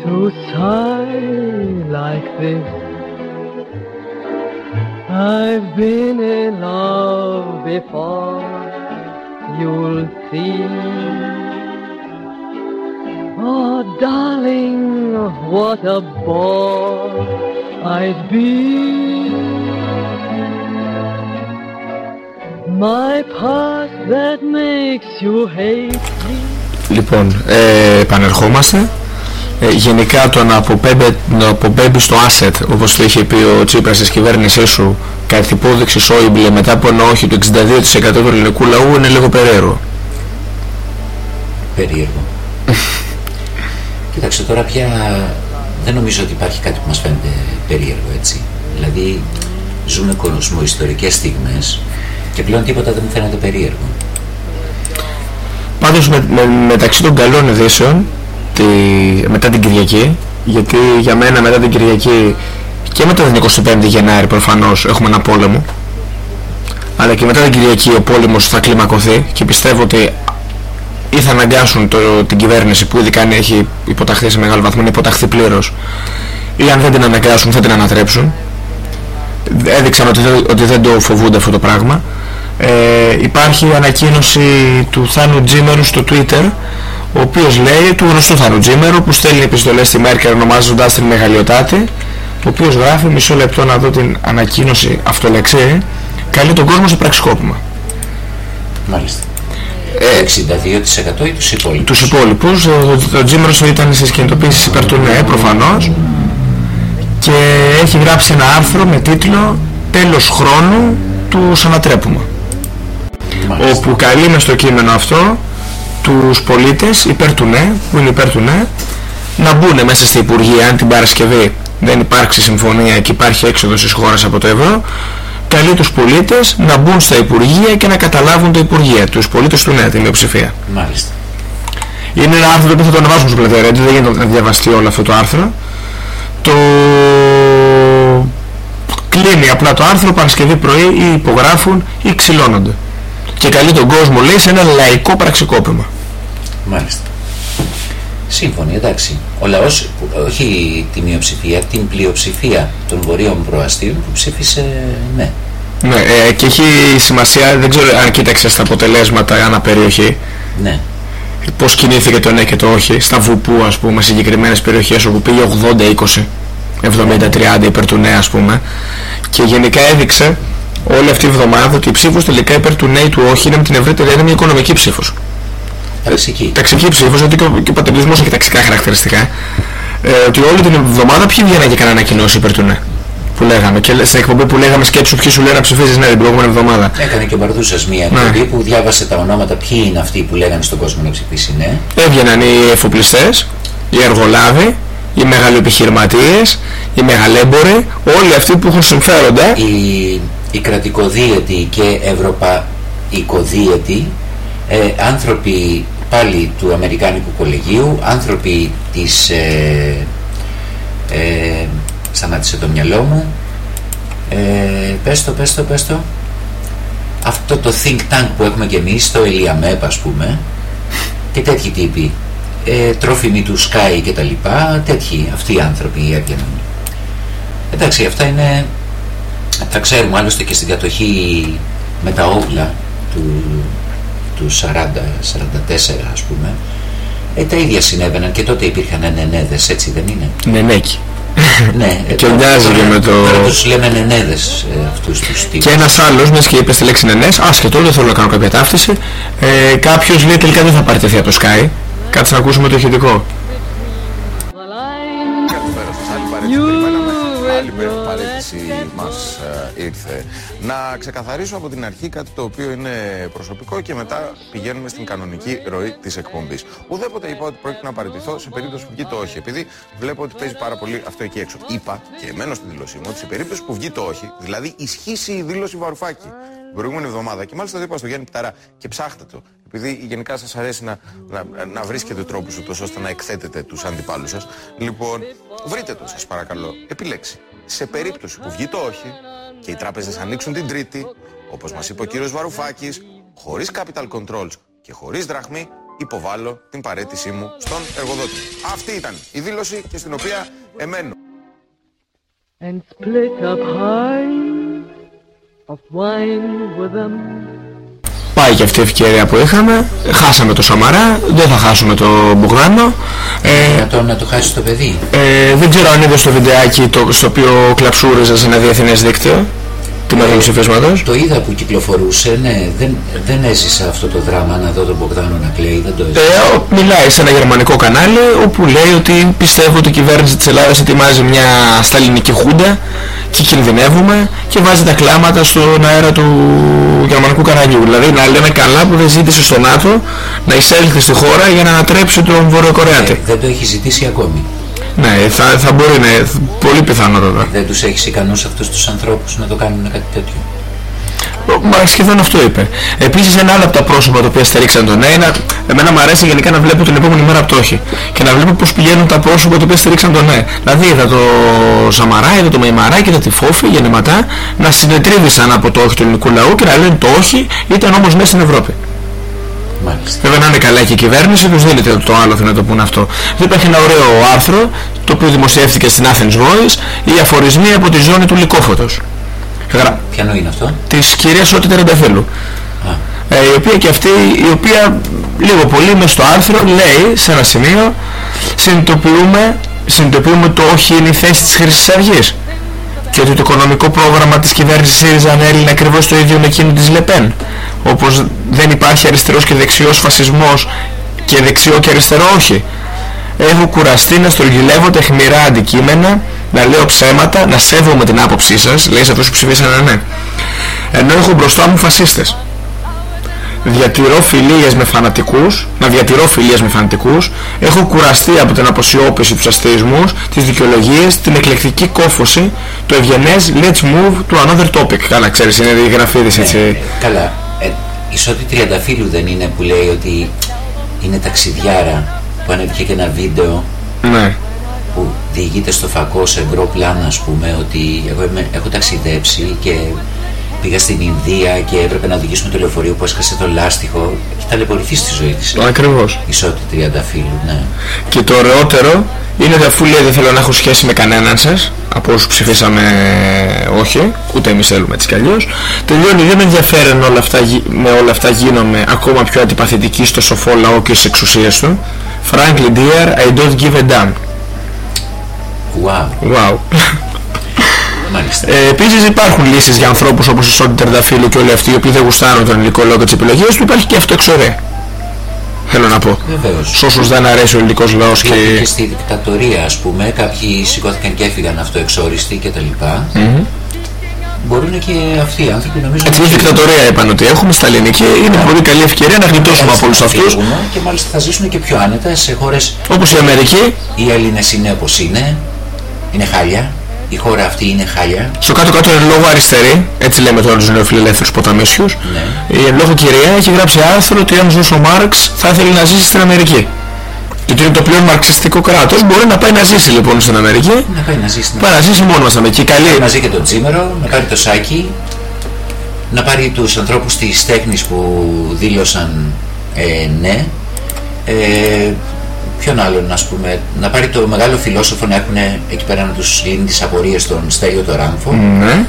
to sigh like this. I've been in love before, you'll see. Oh, darling, what a bore I'd be. My past that makes you hate me. Λοιπόν, ε, επανερχόμαστε. Ε, γενικά το να, αποπέμπε, να αποπέμπει στο asset όπως το είχε πει ο Τσίπρας της κυβέρνησής σου κατά την υπόδειξη Σόιμπλε μετά από ένα όχι του 62% του ελληνικού λαού είναι λίγο περίεργο. Περίεργο. Κοίταξε τώρα πια δεν νομίζω ότι υπάρχει κάτι που μας φαίνεται περίεργο έτσι. Δηλαδή ζούμε κοσμοϊστορικές στιγμές και πλέον τίποτα δεν μου φαίνεται περίεργο. Πάντως με, με, μεταξύ των καλών ειδήσεων τη, μετά την Κυριακή. Γιατί για μένα μετά την Κυριακή και μετά την 25η Γενάρη προφανώς έχουμε ένα πόλεμο. Αλλά και μετά την Κυριακή ο πόλεμος θα κλιμακωθεί και πιστεύω ότι ή θα αναγκάσουν το, την κυβέρνηση που ήδη κάνει έχει υποταχθεί σε μεγάλο βαθμό, είναι υποταχθεί πλήρως ή αν δεν την αναγκάσουν θα την ανατρέψουν. Έδειξαν ότι, ότι δεν το φοβούνται αυτό το πράγμα. Ε, υπάρχει ανακοίνωση του Θάνου Τζίμερου στο Twitter ο οποίος λέει του γνωστού Θάνου Τζίμερου που στέλνει επιστολές στη Μέρκελ ονομάζοντας την μεγαλειοτάτη ο οποίος γράφει μισό λεπτό να δω την ανακοίνωση αυτολεξή καλεί τον κόσμο σε πραξικόπημα Μάλιστα. Ε, 62% ή τους υπόλοιπους; Τους υπόλοιπους. Ο, ο Τζίμερος ήταν στις κινητοποίησεις υπέρ του ΝΕ προφανώς και έχει γράψει ένα άρθρο με τίτλο «Τέλος χρόνου του ανατρέπουμε». Όπου καλεί μες στο κείμενο αυτό τους πολίτες υπέρ του ναι, που είναι υπέρ του ναι, να μπουν μέσα στη Υπουργεία αν την Παρασκευή δεν υπάρξει συμφωνία και υπάρχει έξοδος της χώρας από το ευρώ καλεί τους πολίτες να μπουν στα Υπουργεία και να καταλάβουν τα Υπουργεία, τους πολίτες του ναι, την μειοψηφία. Μάλιστα. Είναι ένα άρθρο που θα το ανεβάσουμε στο πλατεία δεν γίνεται να διαβαστεί όλο αυτό το άρθρο. Το κλείνει απλά το άρθρο Παρασκευή πρωί ή υπογράφουν ή ξυλώνονται. Και καλεί τον κόσμο λέει σε ένα λαϊκό πραξικόπημα. Μάλιστα. Σύμφωνοι, εντάξει. Ο λαός, που- όχι τη μειοψηφία, την πλειοψηφία των βορείων προαστίων που ψήφισε ναι. Ναι, ε, και έχει σημασία, δεν ξέρω αν κοίταξε τα αποτελέσματα ανά περιοχή. Ναι. Πώς κινήθηκε το ναι και το όχι, στα Βουπού ας πούμε, συγκεκριμένες περιοχές όπου πήγε 80-20, 70-30 υπέρ του ναι ας πούμε. Και γενικά έδειξε όλη αυτή η εβδομάδα ότι η ψήφος τελικά υπέρ του ναι ή του όχι είναι με την ευρύτερη είναι μια οικονομική ψήφος. Ταξική. Ταξική ψήφος, γιατί και ο, και ο πατελισμός έχει ταξικά χαρακτηριστικά. Ε, ότι όλη την εβδομάδα ποιοι βγαίνανε και κανένα ανακοινώσεις υπέρ του ναι. Που λέγαμε. Και λέ- στην εκπομπή που λέγαμε σκέψου ποιοι σου λένε να ψηφίζεις ναι την προηγούμενη εβδομάδα. Έκανε και ο Μπαρδούσας μία Ναι. εκπομπή που διάβασε τα ονόματα ποιοι είναι αυτοί που λέγανε στον κόσμο να ψηφίσει ναι. Έβγαιναν οι εφοπλιστές, οι εργολάβοι, οι μεγαλοεπιχειρηματίες, οι μεγαλέμποροι, όλοι αυτοί που έχουν συμφέροντα. Οι, οι κρατικοδίαιτοι και ευρωπαϊκοδίαιτοι ε, άνθρωποι πάλι του Αμερικάνικου Κολεγίου, άνθρωποι της... Ε, ε, σταμάτησε το μυαλό μου. Ε, πες το, πες το, πες το. Αυτό το think tank που έχουμε και εμείς, το Eliamep ας πούμε, και τέτοιοι τύποι. Ε, τρόφιμοι του Sky και τα λοιπά, τέτοιοι αυτοί οι άνθρωποι έβγαιναν. Εντάξει, αυτά είναι, τα ξέρουμε άλλωστε και στην κατοχή με τα όπλα του, του 40-44 ας πούμε, ε, τα ίδια συνέβαιναν και τότε υπήρχαν νενέδες, έτσι δεν είναι; Νενέκι. Ναι, Και μοιάζει και με το... Τώρα τους λέμε νενέδες ε, αυτούς τους τύπους. Και ένας άλλος, μιας και είπες τη λέξη νενές, άσχετο, δεν θέλω να κάνω κάποια ταύτιση, ε, κάποιος λέει τελικά δεν θα πάρει τεθεί από το Sky. Κάτσε να ακούσουμε το ηχητικό. Καλησπέρα σας. Άλλη παρέτηση περιμέναμε. Άλλη πε- παρέτηση μας ε, ήρθε. Να ξεκαθαρίσω από την αρχή κάτι το οποίο είναι προσωπικό και μετά πηγαίνουμε στην κανονική ροή της εκπομπής. Ουδέποτε είπα ότι πρόκειται να παραιτηθώ σε περίπτωση που βγει το όχι. Επειδή βλέπω ότι παίζει πάρα πολύ αυτό εκεί έξω. Είπα και εμένω στην δήλωσή μου ότι σε περίπτωση που βγει το όχι, δηλαδή ισχύσει η δήλωση Βαρουφάκη την προηγούμενη εβδομάδα και μάλιστα το είπα στο Γιάννη Πιταρά και ψάχτε το. Επειδή γενικά σας αρέσει να, να, να βρίσκετε τρόπους ούτως ώστε να εκθέτετε τους αντιπάλους σας. Λοιπόν, βρείτε το σας παρακαλώ. Επιλέξει. Σε περίπτωση που βγει το όχι και οι τράπεζες ανοίξουν την τρίτη, όπως μας είπε ο κύριος Βαρουφάκης, χωρίς capital controls και χωρίς δραχμή, υποβάλλω την παρέτησή μου στον εργοδότη. Αυτή ήταν η δήλωση και στην οποία εμένω. and split a pint of wine with them. Πάει και αυτή η ευκαιρία που είχαμε. Χάσαμε το Σαμαρά, δεν θα χάσουμε το Μπογδάνο. Ε, Να το, να το χάσεις το παιδί. ε, δεν ξέρω αν είδες το βιντεάκι το, στο οποίο κλαψούριζες σε ένα διεθνές δίκτυο του μεγαλοψηφίσματος. Το είδα που κυκλοφορούσε, ναι, δεν, δεν έζησα αυτό το δράμα να δω τον Μπογδάνο να κλαίει, δεν το έζησα. Ε, ο- μιλάει σε ένα γερμανικό κανάλι όπου λέει ότι πιστεύω ότι η κυβέρνηση της Ελλάδας ετοιμάζει μια σταλινική χούντα και κινδυνεύουμε και βάζει τα κλάματα στον αέρα του γερμανικού καναλιού. Δηλαδή να λέμε καλά που δεν ζήτησε στο ΝΑΤΟ να εισέλθει στη χώρα για να ανατρέψει τον Βορειοκορεάτη. Δεν το έχει ζητήσει ακόμη. Ναι, θα, θα μπορεί να είναι πολύ πιθανότατα. Δεν τους έχεις ικανούς αυτούς τους ανθρώπους να το κάνουν κάτι τέτοιο. Μα σχεδόν αυτό είπε. Επίσης ένα άλλο από τα πρόσωπα τα οποία στηρίξαν τον ναι, είναι, εμένα μου αρέσει γενικά να βλέπω την επόμενη μέρα από το όχι. Και να βλέπω πώς πηγαίνουν τα πρόσωπα τα οποία στηρίξαν τον ναι. Δηλαδή είδα το Σαμαρά, είδα το Μεϊμαρά και είδα τη Φόφη γεννηματά να συνετρίβησαν από το όχι του ελληνικού λαού και να λένε το όχι ήταν όμως ναι στην Ευρώπη. Μάλιστα. Βέβαια να είναι καλά και η κυβέρνηση, τους δίνεται το άλλο να το πούνε αυτό. Δεν υπάρχει ένα ωραίο άρθρο, το οποίο δημοσιεύτηκε στην Athens Voice, οι αφορισμοί από τη ζώνη του Λυκόφωτος. Γρα... Ποιανό είναι αυτό; Της κυρίας Σώτη Τερενταφύλου. Ε, η οποία και αυτή, η οποία λίγο πολύ μες στο άρθρο λέει σε ένα σημείο συνειδητοποιούμε, συνειδητοποιούμε το όχι είναι η θέση της Χρυσής Αυγής και ότι το οικονομικό πρόγραμμα της κυβέρνησης ΣΥΡΙΖΑ ανέλυε είναι ακριβώς το ίδιο με εκείνο της Λεπέν όπως δεν υπάρχει αριστερός και δεξιός φασισμός και δεξιό και αριστερό όχι. Έχω κουραστεί να στρογγυλεύω τεχμηρά αντικείμενα να λέω ψέματα, να σέβομαι την άποψή σας λέει σε αυτούς που ψηφίσαν ναι ενώ έχω μπροστά μου φασίστες διατηρώ φιλίες με φανατικούς, να διατηρώ φιλίες με φανατικούς, έχω κουραστεί από την αποσιώπηση τους αστεισμούς, τις δικαιολογίες, την εκλεκτική κόφωση, το ευγενές let's move to another topic. Καλά, ξέρεις, είναι η γραφίδης έτσι. Καλά. Ε, η Σώτη Τριανταφύλου δεν είναι που λέει ότι είναι ταξιδιάρα που ανέβηκε και ένα βίντεο Ναι. Που διηγείται στο φακό σε γκρο πλάνα ας πούμε ότι εγώ είμαι- έχω ταξιδέψει και πήγα στην Ινδία και έπρεπε να οδηγήσουμε το λεωφορείο που έσκασε το λάστιχο. Έχει ταλαιπωρηθεί στη ζωή της. Ακριβώς. Ισότητα τριανταφύλου, ναι. Και το ωραιότερο είναι ότι αφού λέει δεν θέλω να έχω σχέση με κανέναν σας, από όσους ψηφίσαμε όχι, ούτε εμείς θέλουμε έτσι κι αλλιώς, τελειώνει δεν με ενδιαφέρει αν όλα αυτά, γι- με όλα αυτά γίνομαι ακόμα πιο αντιπαθητική στο σοφό λαό και στις εξουσίες του. Frankly dear, I don't give a damn. Wow. Wow. Μάλιστα. Ε, επίσης υπάρχουν λύσεις για ανθρώπους όπως η Σόντι Τερνταφύλου και όλοι αυτοί οι οποίοι δεν γουστάρουν τον ελληνικό λόγο και τις επιλογές του, υπάρχει και αυτό εξωρέ. Θέλω να πω. Βεβαίως. Σε όσους δεν αρέσει ο ελληνικός λαός και... Και... και στη δικτατορία, ας πούμε, κάποιοι σηκώθηκαν και έφυγαν αυτοεξόριστοι κτλ. Μμμ. Μπορούν και αυτοί οι άνθρωποι νομίζω Έτσι, η δικτατορία είπαν ότι έχουμε στα ελληνική, είναι πολύ καλή ευκαιρία να γλιτώσουμε από όλους αυτούς. φύγουν Και μάλιστα θα ζήσουν και πιο άνετα σε χώρες Όπως η Αμερική. Οι Έλληνες είναι όπως είναι, είναι χάλια. Η χώρα αυτή είναι χάλια. Στο κάτω-κάτω εν λόγω αριστερή, έτσι λέμε τώρα τους νεοφιλελεύθερους ποταμίσιους, η εν λόγω κυρία έχει γράψει άρθρο ότι αν ζούσε ο Μάρξ θα ήθελε να ζήσει στην Αμερική. Και ότι είναι το πλέον μαρξιστικό κράτος, μπορεί να πάει να ζήσει λοιπόν στην Αμερική. Να πάει να ζήσει στην Πάει να ζήσει μόνος μας Αμερική. Καλή. Μαζί και τον Τζίμερο, να πάρει το σάκι, να πάρει τους ανθρώπους της τέχνης που δήλωσαν ε, ναι. Ε, ποιον άλλον ας πούμε, να πάρει το μεγάλο φιλόσοφο να έχουν εκεί πέρα να τους λύνει τις απορίες στον Στέλιο το Ράμφο Ναι.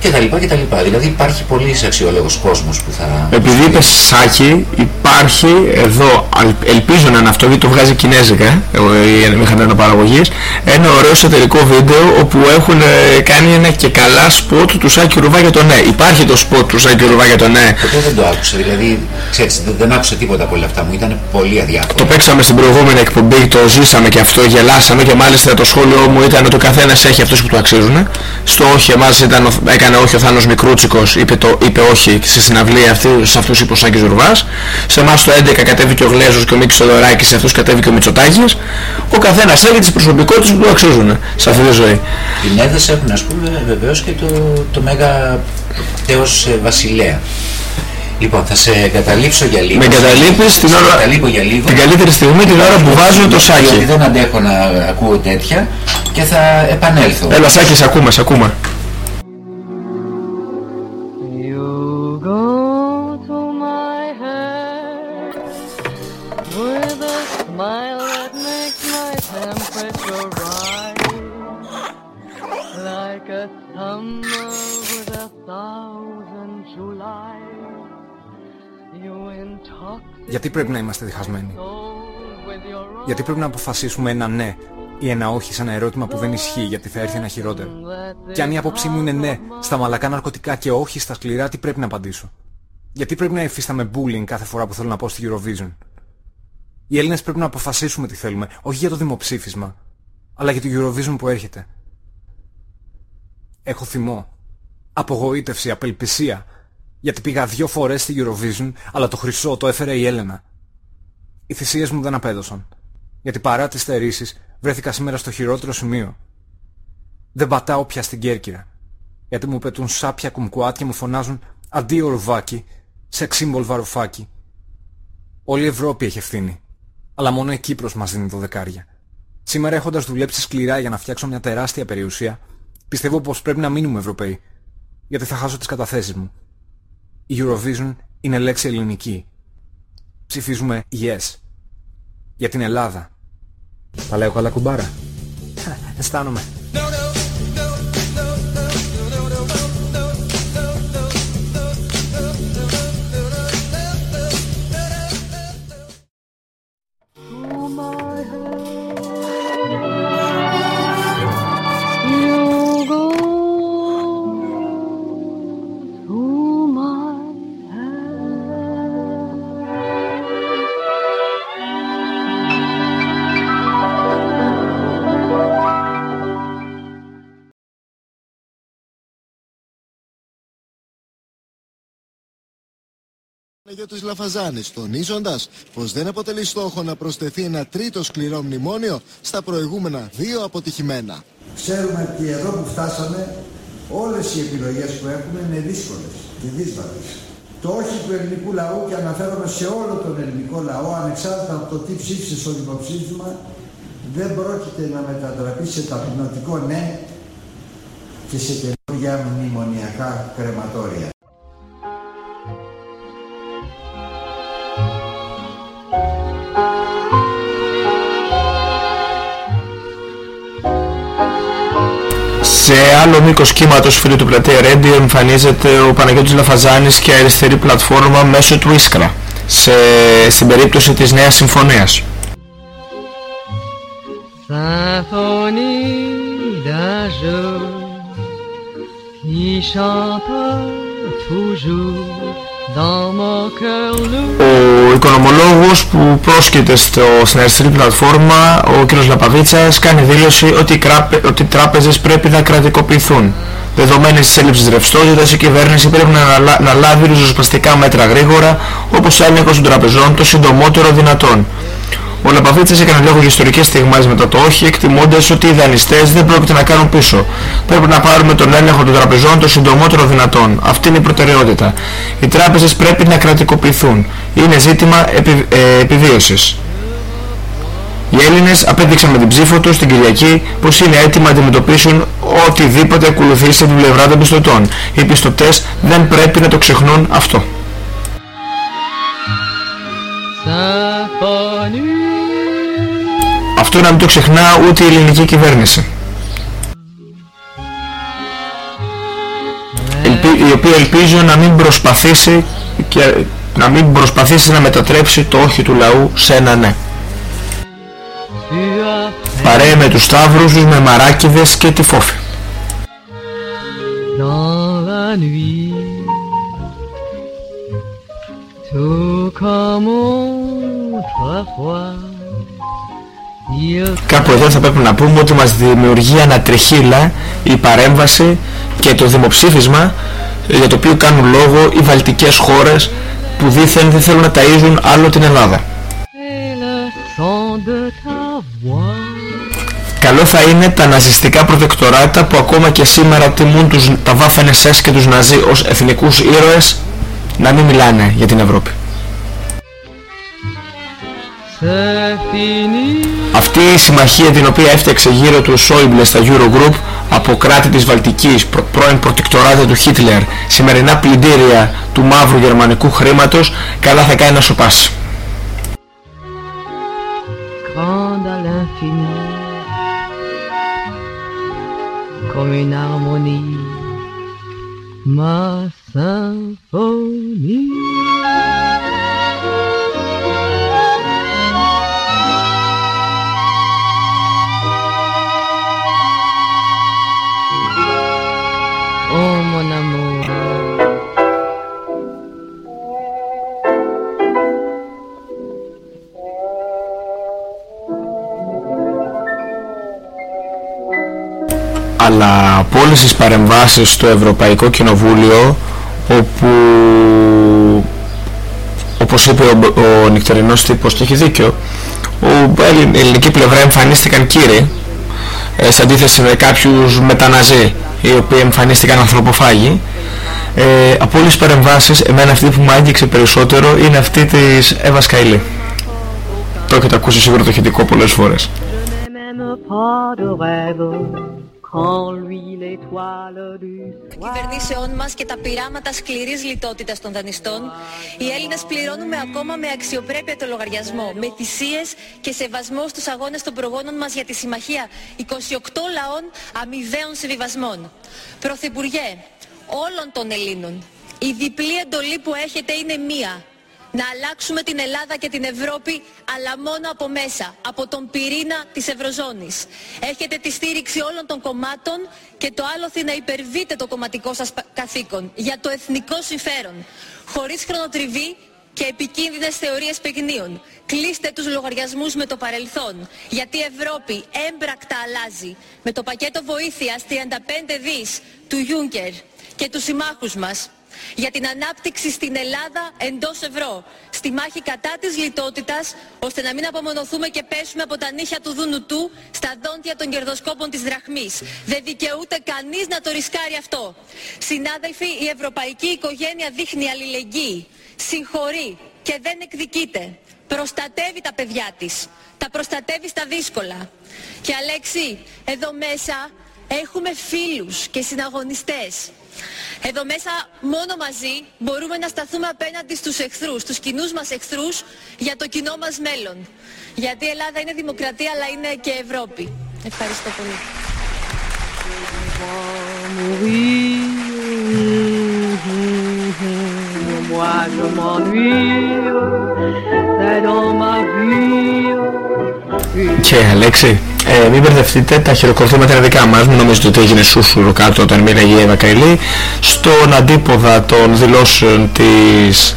και τα λοιπά και τα λοιπά. Δηλαδή υπάρχει πολύς αξιόλογος κόσμος που θα... Επειδή είπε Σάκη, υπάρχει εδώ, αλ- ελπίζω να είναι αυτό, γιατί το βγάζει κινέζικα, ε, η μηχανή αναπαραγωγής, ένα ωραίο σατιρικό βίντεο όπου έχουν ε, κάνει ένα και καλά σποτ του Σάκη Ρουβά για το ναι. Υπάρχει το σποτ του Σάκη Ρουβά για το ναι. Εγώ δεν το άκουσα, δηλαδή ξέρεις, δεν, δεν άκουσα τίποτα από όλα αυτά μου, ήταν πολύ αδιάφορο. Το παίξαμε στην προηγούμενη εκπομπή, το ζήσαμε και αυτό, γελάσαμε και μάλιστα το σχόλιο μου ήταν ότι ο καθένας έχει αυτούς που του αξίζουν. Στο όχι εμάς ήταν, ο- έκανε όχι ο Θάνος Μικρούτσικος, είπε, το, είπε όχι στη συναυλία αυτή, σε αυτούς είπε ο Σάκης Ρουβάς. Σε εμάς το 11 κατέβηκε ο Γλέζος και ο Μίκης Θοδωράκης, σε αυτούς κατέβηκε ο Μητσοτάκης. Ο καθένας έχει τις προσωπικότητες που του αξίζουν σε αυτή τη ζωή. Την έδεση έχουν ας πούμε βεβαίως και το, το μέγα τέος ε, βασιλέα. Λοιπόν, θα σε εγκαταλείψω για λίγο. Με εγκαταλείπεις την Σε ώρα- εγκαταλείπω για λίγο. την καλύτερη στιγμή, την ώρα που βάζω το σάκι. Γιατί δεν αντέχω να ακούω τέτοια και θα επανέλθω. Έλα Σάκης, σε ακούμε, σε ακούμε. Γιατί πρέπει να είμαστε διχασμένοι; with your Γιατί πρέπει να αποφασίσουμε ένα ναι ή ένα όχι σε ένα ερώτημα που δεν ισχύει γιατί θα έρθει ένα χειρότερο; Και αν η άποψή μου είναι ναι στα μαλακά ναρκωτικά και όχι στα σκληρά, τι πρέπει να απαντήσω; Γιατί πρέπει να υφίσταμε bullying κάθε φορά που θέλω να πάω στη Eurovision; Οι Έλληνες πρέπει να αποφασίσουμε τι θέλουμε, όχι για το δημοψήφισμα, αλλά για το Eurovision που έρχεται. Έχω θυμό, απογοήτευση, απελπισία, γιατί πήγα δυο φορές στη Eurovision, αλλά το χρυσό το έφερε η Έλενα. Οι θυσίες μου δεν απέδωσαν. Γιατί παρά τις στερήσεις βρέθηκα σήμερα στο χειρότερο σημείο. Δεν πατάω πια στην Κέρκυρα. Γιατί μου πετούν σάπια κουμκουάτ και μου φωνάζουν αντίο ρουβάκι, σε ξύμπολ βαρουφάκι. Όλη η Ευρώπη έχει ευθύνη. Αλλά μόνο η Κύπρος μας δίνει δωδεκάρια. Σήμερα έχοντας δουλέψει σκληρά για να φτιάξω μια τεράστια περιουσία, πιστεύω πως πρέπει να μείνουμε Ευρωπαίοι. Γιατί θα χάσω τις καταθέσεις μου. Η Eurovision είναι λέξη ελληνική. Ψηφίζουμε yes. Για την Ελλάδα. Τα λέω καλά κουμπάρα. Αισθάνομαι. Παναγιώτης Λαφαζάνης, τονίζοντας πως δεν αποτελεί στόχο να προσθεθεί ένα τρίτο σκληρό μνημόνιο στα προηγούμενα δύο αποτυχημένα. Ξέρουμε ότι εδώ που φτάσαμε όλες οι επιλογές που έχουμε είναι δύσκολες και δύσβατες. Το όχι του ελληνικού λαού και αναφέρομαι σε όλο τον ελληνικό λαό ανεξάρτητα από το τι ψήφισε στο δημοψήφισμα δεν πρόκειται να μετατραπεί σε ταπεινωτικό ναι και σε καινούργια μνημονιακά κρεματόρια. Άλλο μήκος κύματος φίλου του πλατεία Radio εμφανίζεται ο Παναγιώτης Λαφαζάνης και αριστερή πλατφόρμα μέσω του Ίσκρα σε, στην περίπτωση της Νέας Συμφωνίας. Symphonie d'un jour qui chante toujours dans mon cœur lourd. Ο οικονομολόγος που πρόσκειται στο, στην αριστερή πλατφόρμα, ο κ. Λαπαβίτσας, κάνει δήλωση ότι οι, κράπε, ότι οι τράπεζες πρέπει να κρατικοποιηθούν. Δεδομένης της έλλειψης ρευστότητας, η κυβέρνηση πρέπει να, αναλα- να λάβει ριζοσπαστικά μέτρα γρήγορα, όπως έλεγχος των τραπεζών το συντομότερο δυνατόν. Ο Λαπαβίτσας έκανε λόγο για ιστορικές στιγμές μετά το όχι, εκτιμώντας ότι οι δανειστές δεν πρόκειται να κάνουν πίσω. Πρέπει να πάρουμε τον έλεγχο των τραπεζών το συντομότερο δυνατόν. Αυτή είναι η προτεραιότητα. Οι τράπεζες πρέπει να κρατικοποιηθούν. Είναι ζήτημα επι, ε, επιβίωσης. Οι Έλληνες απέδειξαν με την ψήφο τους την Κυριακή πως είναι έτοιμοι να αντιμετωπίσουν οτιδήποτε ακολουθήσει από την πλευρά των πιστωτών. Οι πιστωτές δεν πρέπει να το ξεχνούν αυτό. Symphonie Αυτό να μην το ξεχνά ούτε η ελληνική κυβέρνηση. Ελπι- η οποία ελπίζω να μην προσπαθήσει και να μην προσπαθήσει να μετατρέψει το όχι του λαού σε ένα ναι. tu as Παρέα με τους Σταύρους, τους Μεμαράκηδες και τη Φόφη. dans la nuit tout comme autrefois il Κάπου εδώ θα πρέπει να πούμε ότι μας δημιουργεί ανατριχύλα η παρέμβαση και το δημοψήφισμα για το οποίο κάνουν λόγο οι βαλτικές χώρες που δήθεν δεν θέλουν να ταΐζουν άλλο την Ελλάδα. fait le son de ta voix Καλό θα είναι τα ναζιστικά προτεκτοράτα που ακόμα και σήμερα τιμούν τους, τα Waffen SS και τους Ναζί ως εθνικούς ήρωες να μην μιλάνε για την Ευρώπη. C'est fini Αυτή η συμμαχία την οποία έφτιαξε γύρω του Σόιμπλε στα Eurogroup από κράτη της Βαλτικής, προ- πρώην προτεκτοράτα του Χίτλερ, σημερινά πλυντήρια του μαύρου γερμανικού χρήματος, καλά θα κάνει να σοπάσει. grande à l'infini, comme une harmonie, ma symphonie. Αλλά από όλες τις παρεμβάσεις στο Ευρωπαϊκό Κοινοβούλιο όπου όπως είπε ο, ο νυχτερινός τύπος και έχει δίκιο ο, η ελληνική πλευρά εμφανίστηκαν κύριοι ε, σε αντίθεση με κάποιους μεταναζί οι οποίοι εμφανίστηκαν ανθρωποφάγοι. Ε, από όλες τις παρεμβάσεις εμένα αυτή που μου άγγιξε περισσότερο είναι αυτή της Εύα Σκαηλή το έχετε ακούσει σίγουρα το ηχητικό πολλές φορές même pas de rêve quand lui l'étoile du κυβερνήσεών μας και τα πειράματα σκληρής λιτότητας των δανειστών, οι Έλληνες πληρώνουμε ακόμα με αξιοπρέπεια το λογαριασμό, με θυσίες και σεβασμό στους αγώνες των προγόνων μας για τη συμμαχία 28 λαών αμοιβαίων συμβιβασμών. Πρωθυπουργέ, όλων των Ελλήνων, η διπλή εντολή που έχετε είναι μία. Να αλλάξουμε την Ελλάδα και την Ευρώπη, αλλά μόνο από μέσα, από τον πυρήνα της Ευρωζώνης. Έχετε τη στήριξη όλων των κομμάτων και το άλοθη να υπερβείτε το κομματικό σας πα- καθήκον για το εθνικό συμφέρον. Χωρίς χρονοτριβή και επικίνδυνες θεωρίες παιγνίων. Κλείστε τους λογαριασμούς με το παρελθόν, γιατί η Ευρώπη έμπρακτα αλλάζει. Με το πακέτο βοήθειας 35 δις του Juncker και τους συμμάχους μας για την ανάπτυξη στην Ελλάδα εντός ευρώ, στη μάχη κατά της λιτότητας, ώστε να μην απομονωθούμε και πέσουμε από τα νύχια του δούνου του στα δόντια των κερδοσκόπων της δραχμής. Δεν δικαιούται κανείς να το ρισκάρει αυτό. Συνάδελφοι, η ευρωπαϊκή οικογένεια δείχνει αλληλεγγύη, συγχωρεί και δεν εκδικείται. Προστατεύει τα παιδιά της, τα προστατεύει στα δύσκολα. Και Αλέξη, εδώ μέσα έχουμε φίλους και συναγωνιστές. Εδώ μέσα μόνο μαζί μπορούμε να σταθούμε απέναντι στους εχθρούς, τους κοινούς μας εχθρούς για το κοινό μας μέλλον. Γιατί η Ελλάδα είναι δημοκρατία αλλά είναι και Ευρώπη. Ευχαριστώ πολύ. Moi je m'ennuie, c'est dans ma vie. Και Αλέξη, ε, μην μπερδευτείτε, τα χειροκροτήματα είναι δικά μας, μην νομίζετε ότι έγινε σούσουρο κάτω όταν μίλαγε η Εύα Καηλή. Στον αντίποδα των δηλώσεων της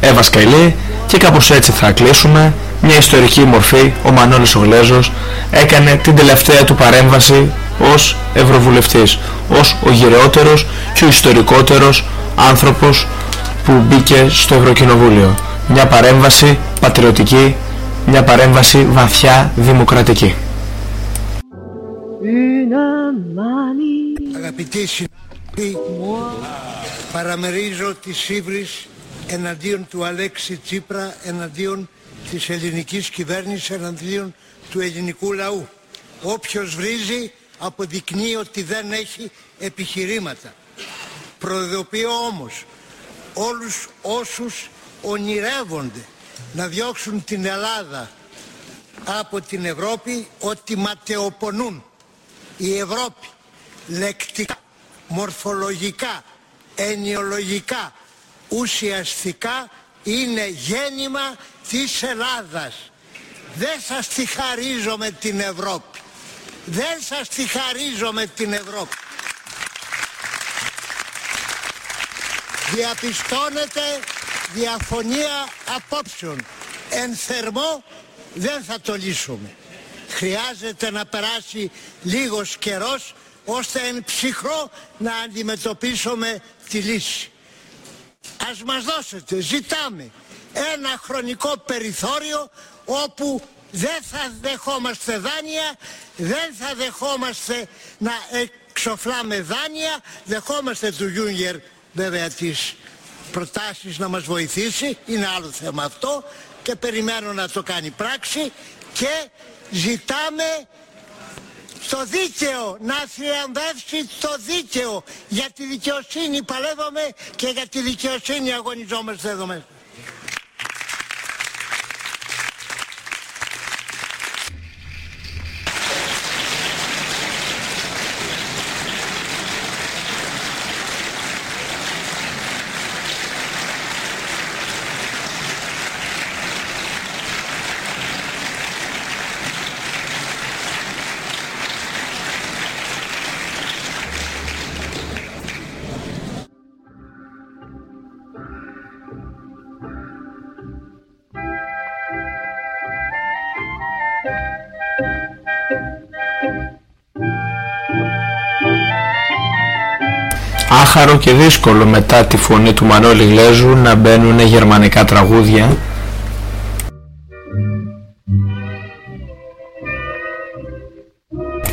Εύας Καηλή και κάπως έτσι θα κλείσουμε. Μια ιστορική μορφή, ο Μανώλης ο Γλέζος έκανε την τελευταία του παρέμβαση ως Ευρωβουλευτής, ως ο γυρεότερος και ο ιστορικότερος άνθρωπος που μπήκε στο Ευρωκοινοβούλιο. Μια παρέμβαση πατριωτική, μια παρέμβαση βαθιά δημοκρατική. Αγαπητοί συνάδελφοι, παραμερίζω τις ύβρις εναντίον του Αλέξη Τσίπρα, εναντίον της ελληνικής κυβέρνησης, εναντίον του ελληνικού λαού. Όποιος βρίζει αποδεικνύει ότι δεν έχει επιχειρήματα. Προειδοποιώ όμως όλους όσους ονειρεύονται να διώξουν την Ελλάδα από την Ευρώπη ότι ματαιοπονούν. Η Ευρώπη λεκτικά, μορφολογικά, ενιολογικά, ουσιαστικά είναι γέννημα της Ελλάδας. Δεν σας τη χαρίζω με την Ευρώπη. Δεν σας τη χαρίζω με την Ευρώπη. Διαπιστώνεται διαφωνία απόψεων. Εν θερμό δεν θα το λύσουμε. Χρειάζεται να περάσει λίγος καιρός ώστε εν ψυχρό να αντιμετωπίσουμε τη λύση. Ας μας δώσετε, ζητάμε, ένα χρονικό περιθώριο όπου δεν θα δεχόμαστε δάνεια, δεν θα δεχόμαστε να εξοφλάμε δάνεια, δεχόμαστε του Γιούγκερ βέβαια τις προτάσεις να μας βοηθήσει, είναι άλλο θέμα αυτό και περιμένω να το κάνει πράξη και ζητάμε το δίκαιο, να θριαμβεύσει το δίκαιο. Για τη δικαιοσύνη παλεύουμε και για τη δικαιοσύνη αγωνιζόμαστε εδώ μέσα. Άχαρο και δύσκολο μετά τη φωνή του Μανώλη Γλέζου να μπαίνουν γερμανικά τραγούδια.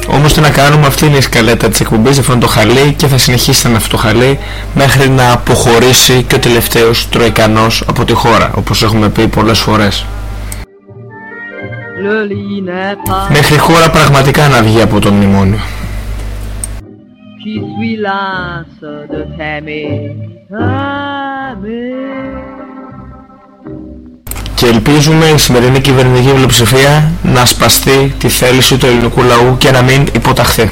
Όμως τι να κάνουμε αυτή είναι η σκαλέτα της εκπομπής αυτό είναι το χαλί και θα συνεχίσετε με αυτό το χαλί μέχρι να αποχωρήσει και ο τελευταίος τροϊκανός από τη χώρα όπως έχουμε πει πολλές φορές. Le lit n'est pas Μέχρι η χώρα πραγματικά να βγει από το μνημόνιο qui suis las de t'aimer, t'aimer. και ελπίζουμε η σημερινή κυβερνητική πλειοψηφία να σπαστεί τη θέληση του ελληνικού λαού και να μην υποταχθεί.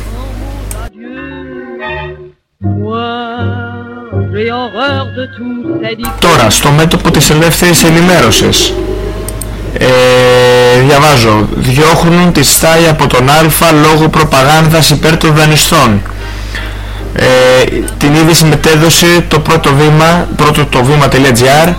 J'ai horreur de toutes ces dictées. Τώρα, στο μέτωπο της ελεύθερης ενημέρωσης ε, διαβάζω διώχνουν τη στάι από τον Α λόγω προπαγάνδας υπέρ των δανειστών ε, την είδηση μετέδωσε το πρώτο βήμα πρώτο το βήμα.gr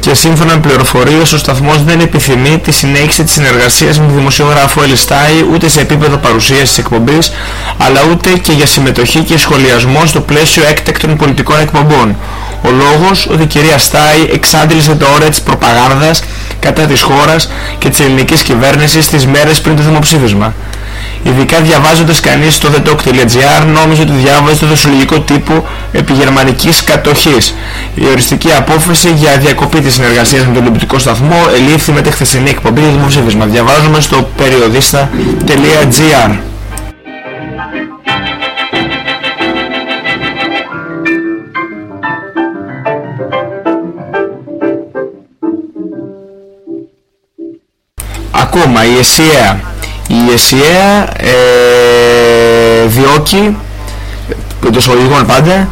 και σύμφωνα με πληροφορίες ο σταθμός δεν επιθυμεί τη συνέχιση της συνεργασίας με τον δημοσιογράφο Ελιστάη ούτε σε επίπεδο παρουσίας της εκπομπής αλλά ούτε και για συμμετοχή και σχολιασμό στο πλαίσιο έκτακτων πολιτικών εκπομπών. Ο λόγος ότι η κυρία Στάι εξάντλησε το όρα της προπαγάνδας κατά της χώρας και της ελληνικής κυβέρνησης τις μέρες πριν το δημοψήφισμα. Ειδικά διαβάζοντας κανείς το thetalk.gr νόμιζε ότι διάβαζε το δοσολογικό τύπο επί γερμανικής κατοχής. Η οριστική απόφαση για διακοπή της συνεργασίας με τον Ολυμπικό σταθμό ελήφθη με τη χθεσινή εκπομπή του δημοψήφισμα. Διαβάζουμε στο περιοδίστα.gr Ακόμα η ΕΣΥΑ η ΕΣΥΑ ε, διώκει εντός εισαγωγικών πάντα,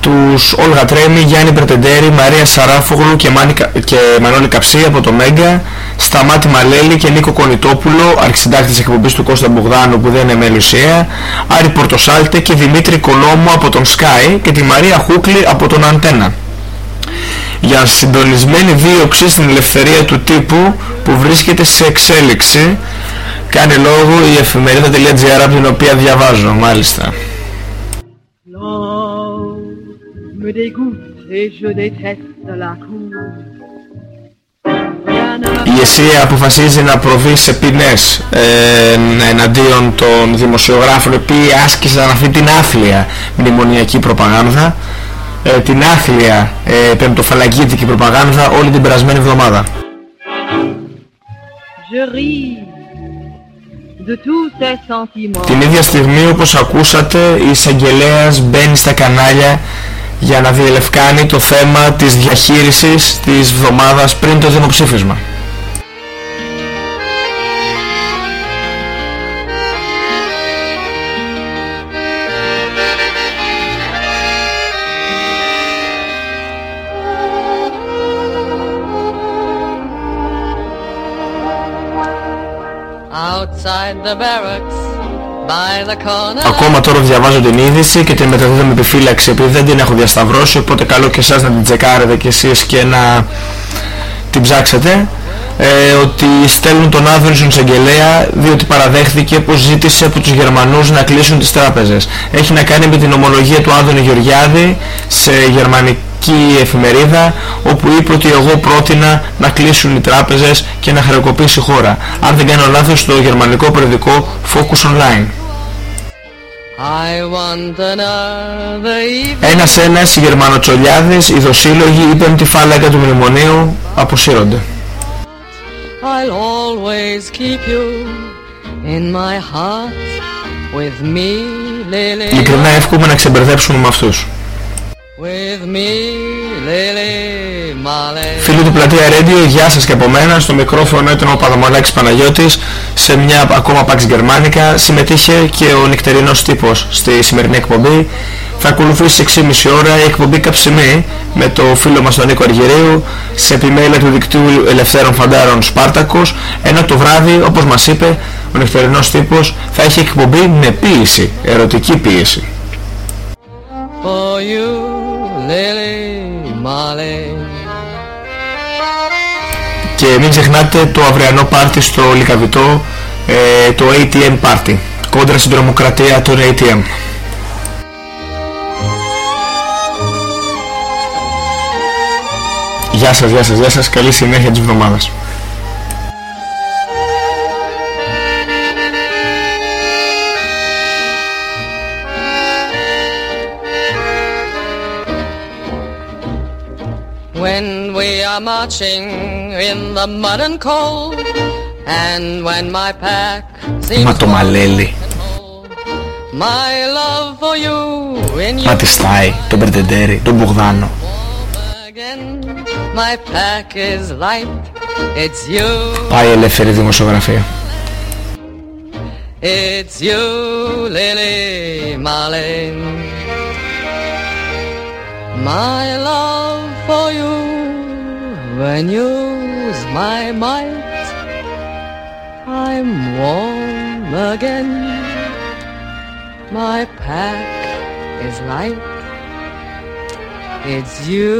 τους Όλγα Τρέμι, Γιάννη Περτεντέρη, Μαρία Σαράφογλου και, Μάνικα, και Μανώλη Καψί από το Μέγκα, Σταμάτη Μαλέλη και Νίκο Κονιτόπουλο, αρχισυντάκτης εκπομπής του Κώστα Μπογδάνου που δεν είναι μέλος ΙΕΑ, Άρη Πορτοσάλτε και Δημήτρη Κολόμου από τον Sky και τη Μαρία Χούκλη από τον Αντένα. Για συντονισμένη δίωξη στην ελευθερία του τύπου που βρίσκεται σε εξέλιξη κάνει λόγο η εφημερίδα.gr από την οποία διαβάζω μάλιστα. me dégoûte et je déteste la cour. Η ΕΣΥΑ αποφασίζει να προβεί σε ποινές ε, εναντίον των δημοσιογράφων οι οποίοι άσκησαν αυτή την άθλια μνημονιακή προπαγάνδα ε, την άθλια ε, πεμπτοφαλαγγίτικη προπαγάνδα όλη την περασμένη εβδομάδα. Je ris Την ίδια στιγμή όπως ακούσατε η εισαγγελέας μπαίνει στα κανάλια για να διελευκάνει το θέμα της διαχείρισης της εβδομάδας πριν το δημοψήφισμα. Ακόμα τώρα διαβάζω την είδηση και την μεταδίδω με επιφύλαξη επειδή δεν την έχω διασταυρώσει οπότε καλό και εσάς να την τσεκάρετε κι εσείς και να την ψάξετε ε, ότι στέλνουν τον Άδωνη στον εισαγγελέα διότι παραδέχθηκε πως ζήτησε από τους Γερμανούς να κλείσουν τις τράπεζες. Έχει να κάνει με την ομολογία του Άδωνη Γεωργιάδη σε γερμανική εφημερίδα όπου είπε ότι εγώ πρότεινα να κλείσουν οι τράπεζες και να χρεοκοπήσει η χώρα. Αν δεν κάνω λάθος στο γερμανικό περιοδικό Focus Online. I want another evening. Ένας ένας οι Γερμανοτσολιάδες, οι δοσύλλογοι, η πέμπτη φάλαγγα του μνημονίου αποσύρονται. I'll always keep you in my heart with me, Lily. Ειλικρινά εύχομαι να ξεμπερδέψουμε με αυτούς. Φίλοι του Πλατεία Radio, γεια σας και από μένα. Στο μικρόφωνο ήταν ο Παδομαλάκης Παναγιώτης. Σε μια ακόμα Pax Germanica συμμετείχε και ο νυχτερινός τύπος στη σημερινή εκπομπή. Θα ακολουθήσει 6,5 ώρα η εκπομπή Καψιμή με το φίλο μας τον Νίκο Αργυρίου σε επιμέλεια του δικτύου Ελευθέρων Φαντάρων Σπάρτακος ενώ το βράδυ όπως μας είπε ο νυχτερινός τύπος θα έχει εκπομπή με ποίηση, ερωτική ποίηση. For you, Lily Marley. Και μην ξεχνάτε το αυριανό πάρτι στο Λικαβιτό, ε, το ATM Party, κόντρα στην τρομοκρατία των ATM. Γεια σας, γεια σας, γεια σας, καλή συνέχεια της εβδομάδας. we are marching in the mud and cold, and when my pack seems Μα το μαλέλι, my love for you in μα your τη στάει, τον Περτεντέρη, τον Μπογδάνο. again, my pack is light. It's you, Πάει η ελεύθερη δημοσιογραφία. it's you, Lily Marlene. My love for you, when use my might, I'm warm again. My pack is light. It's you.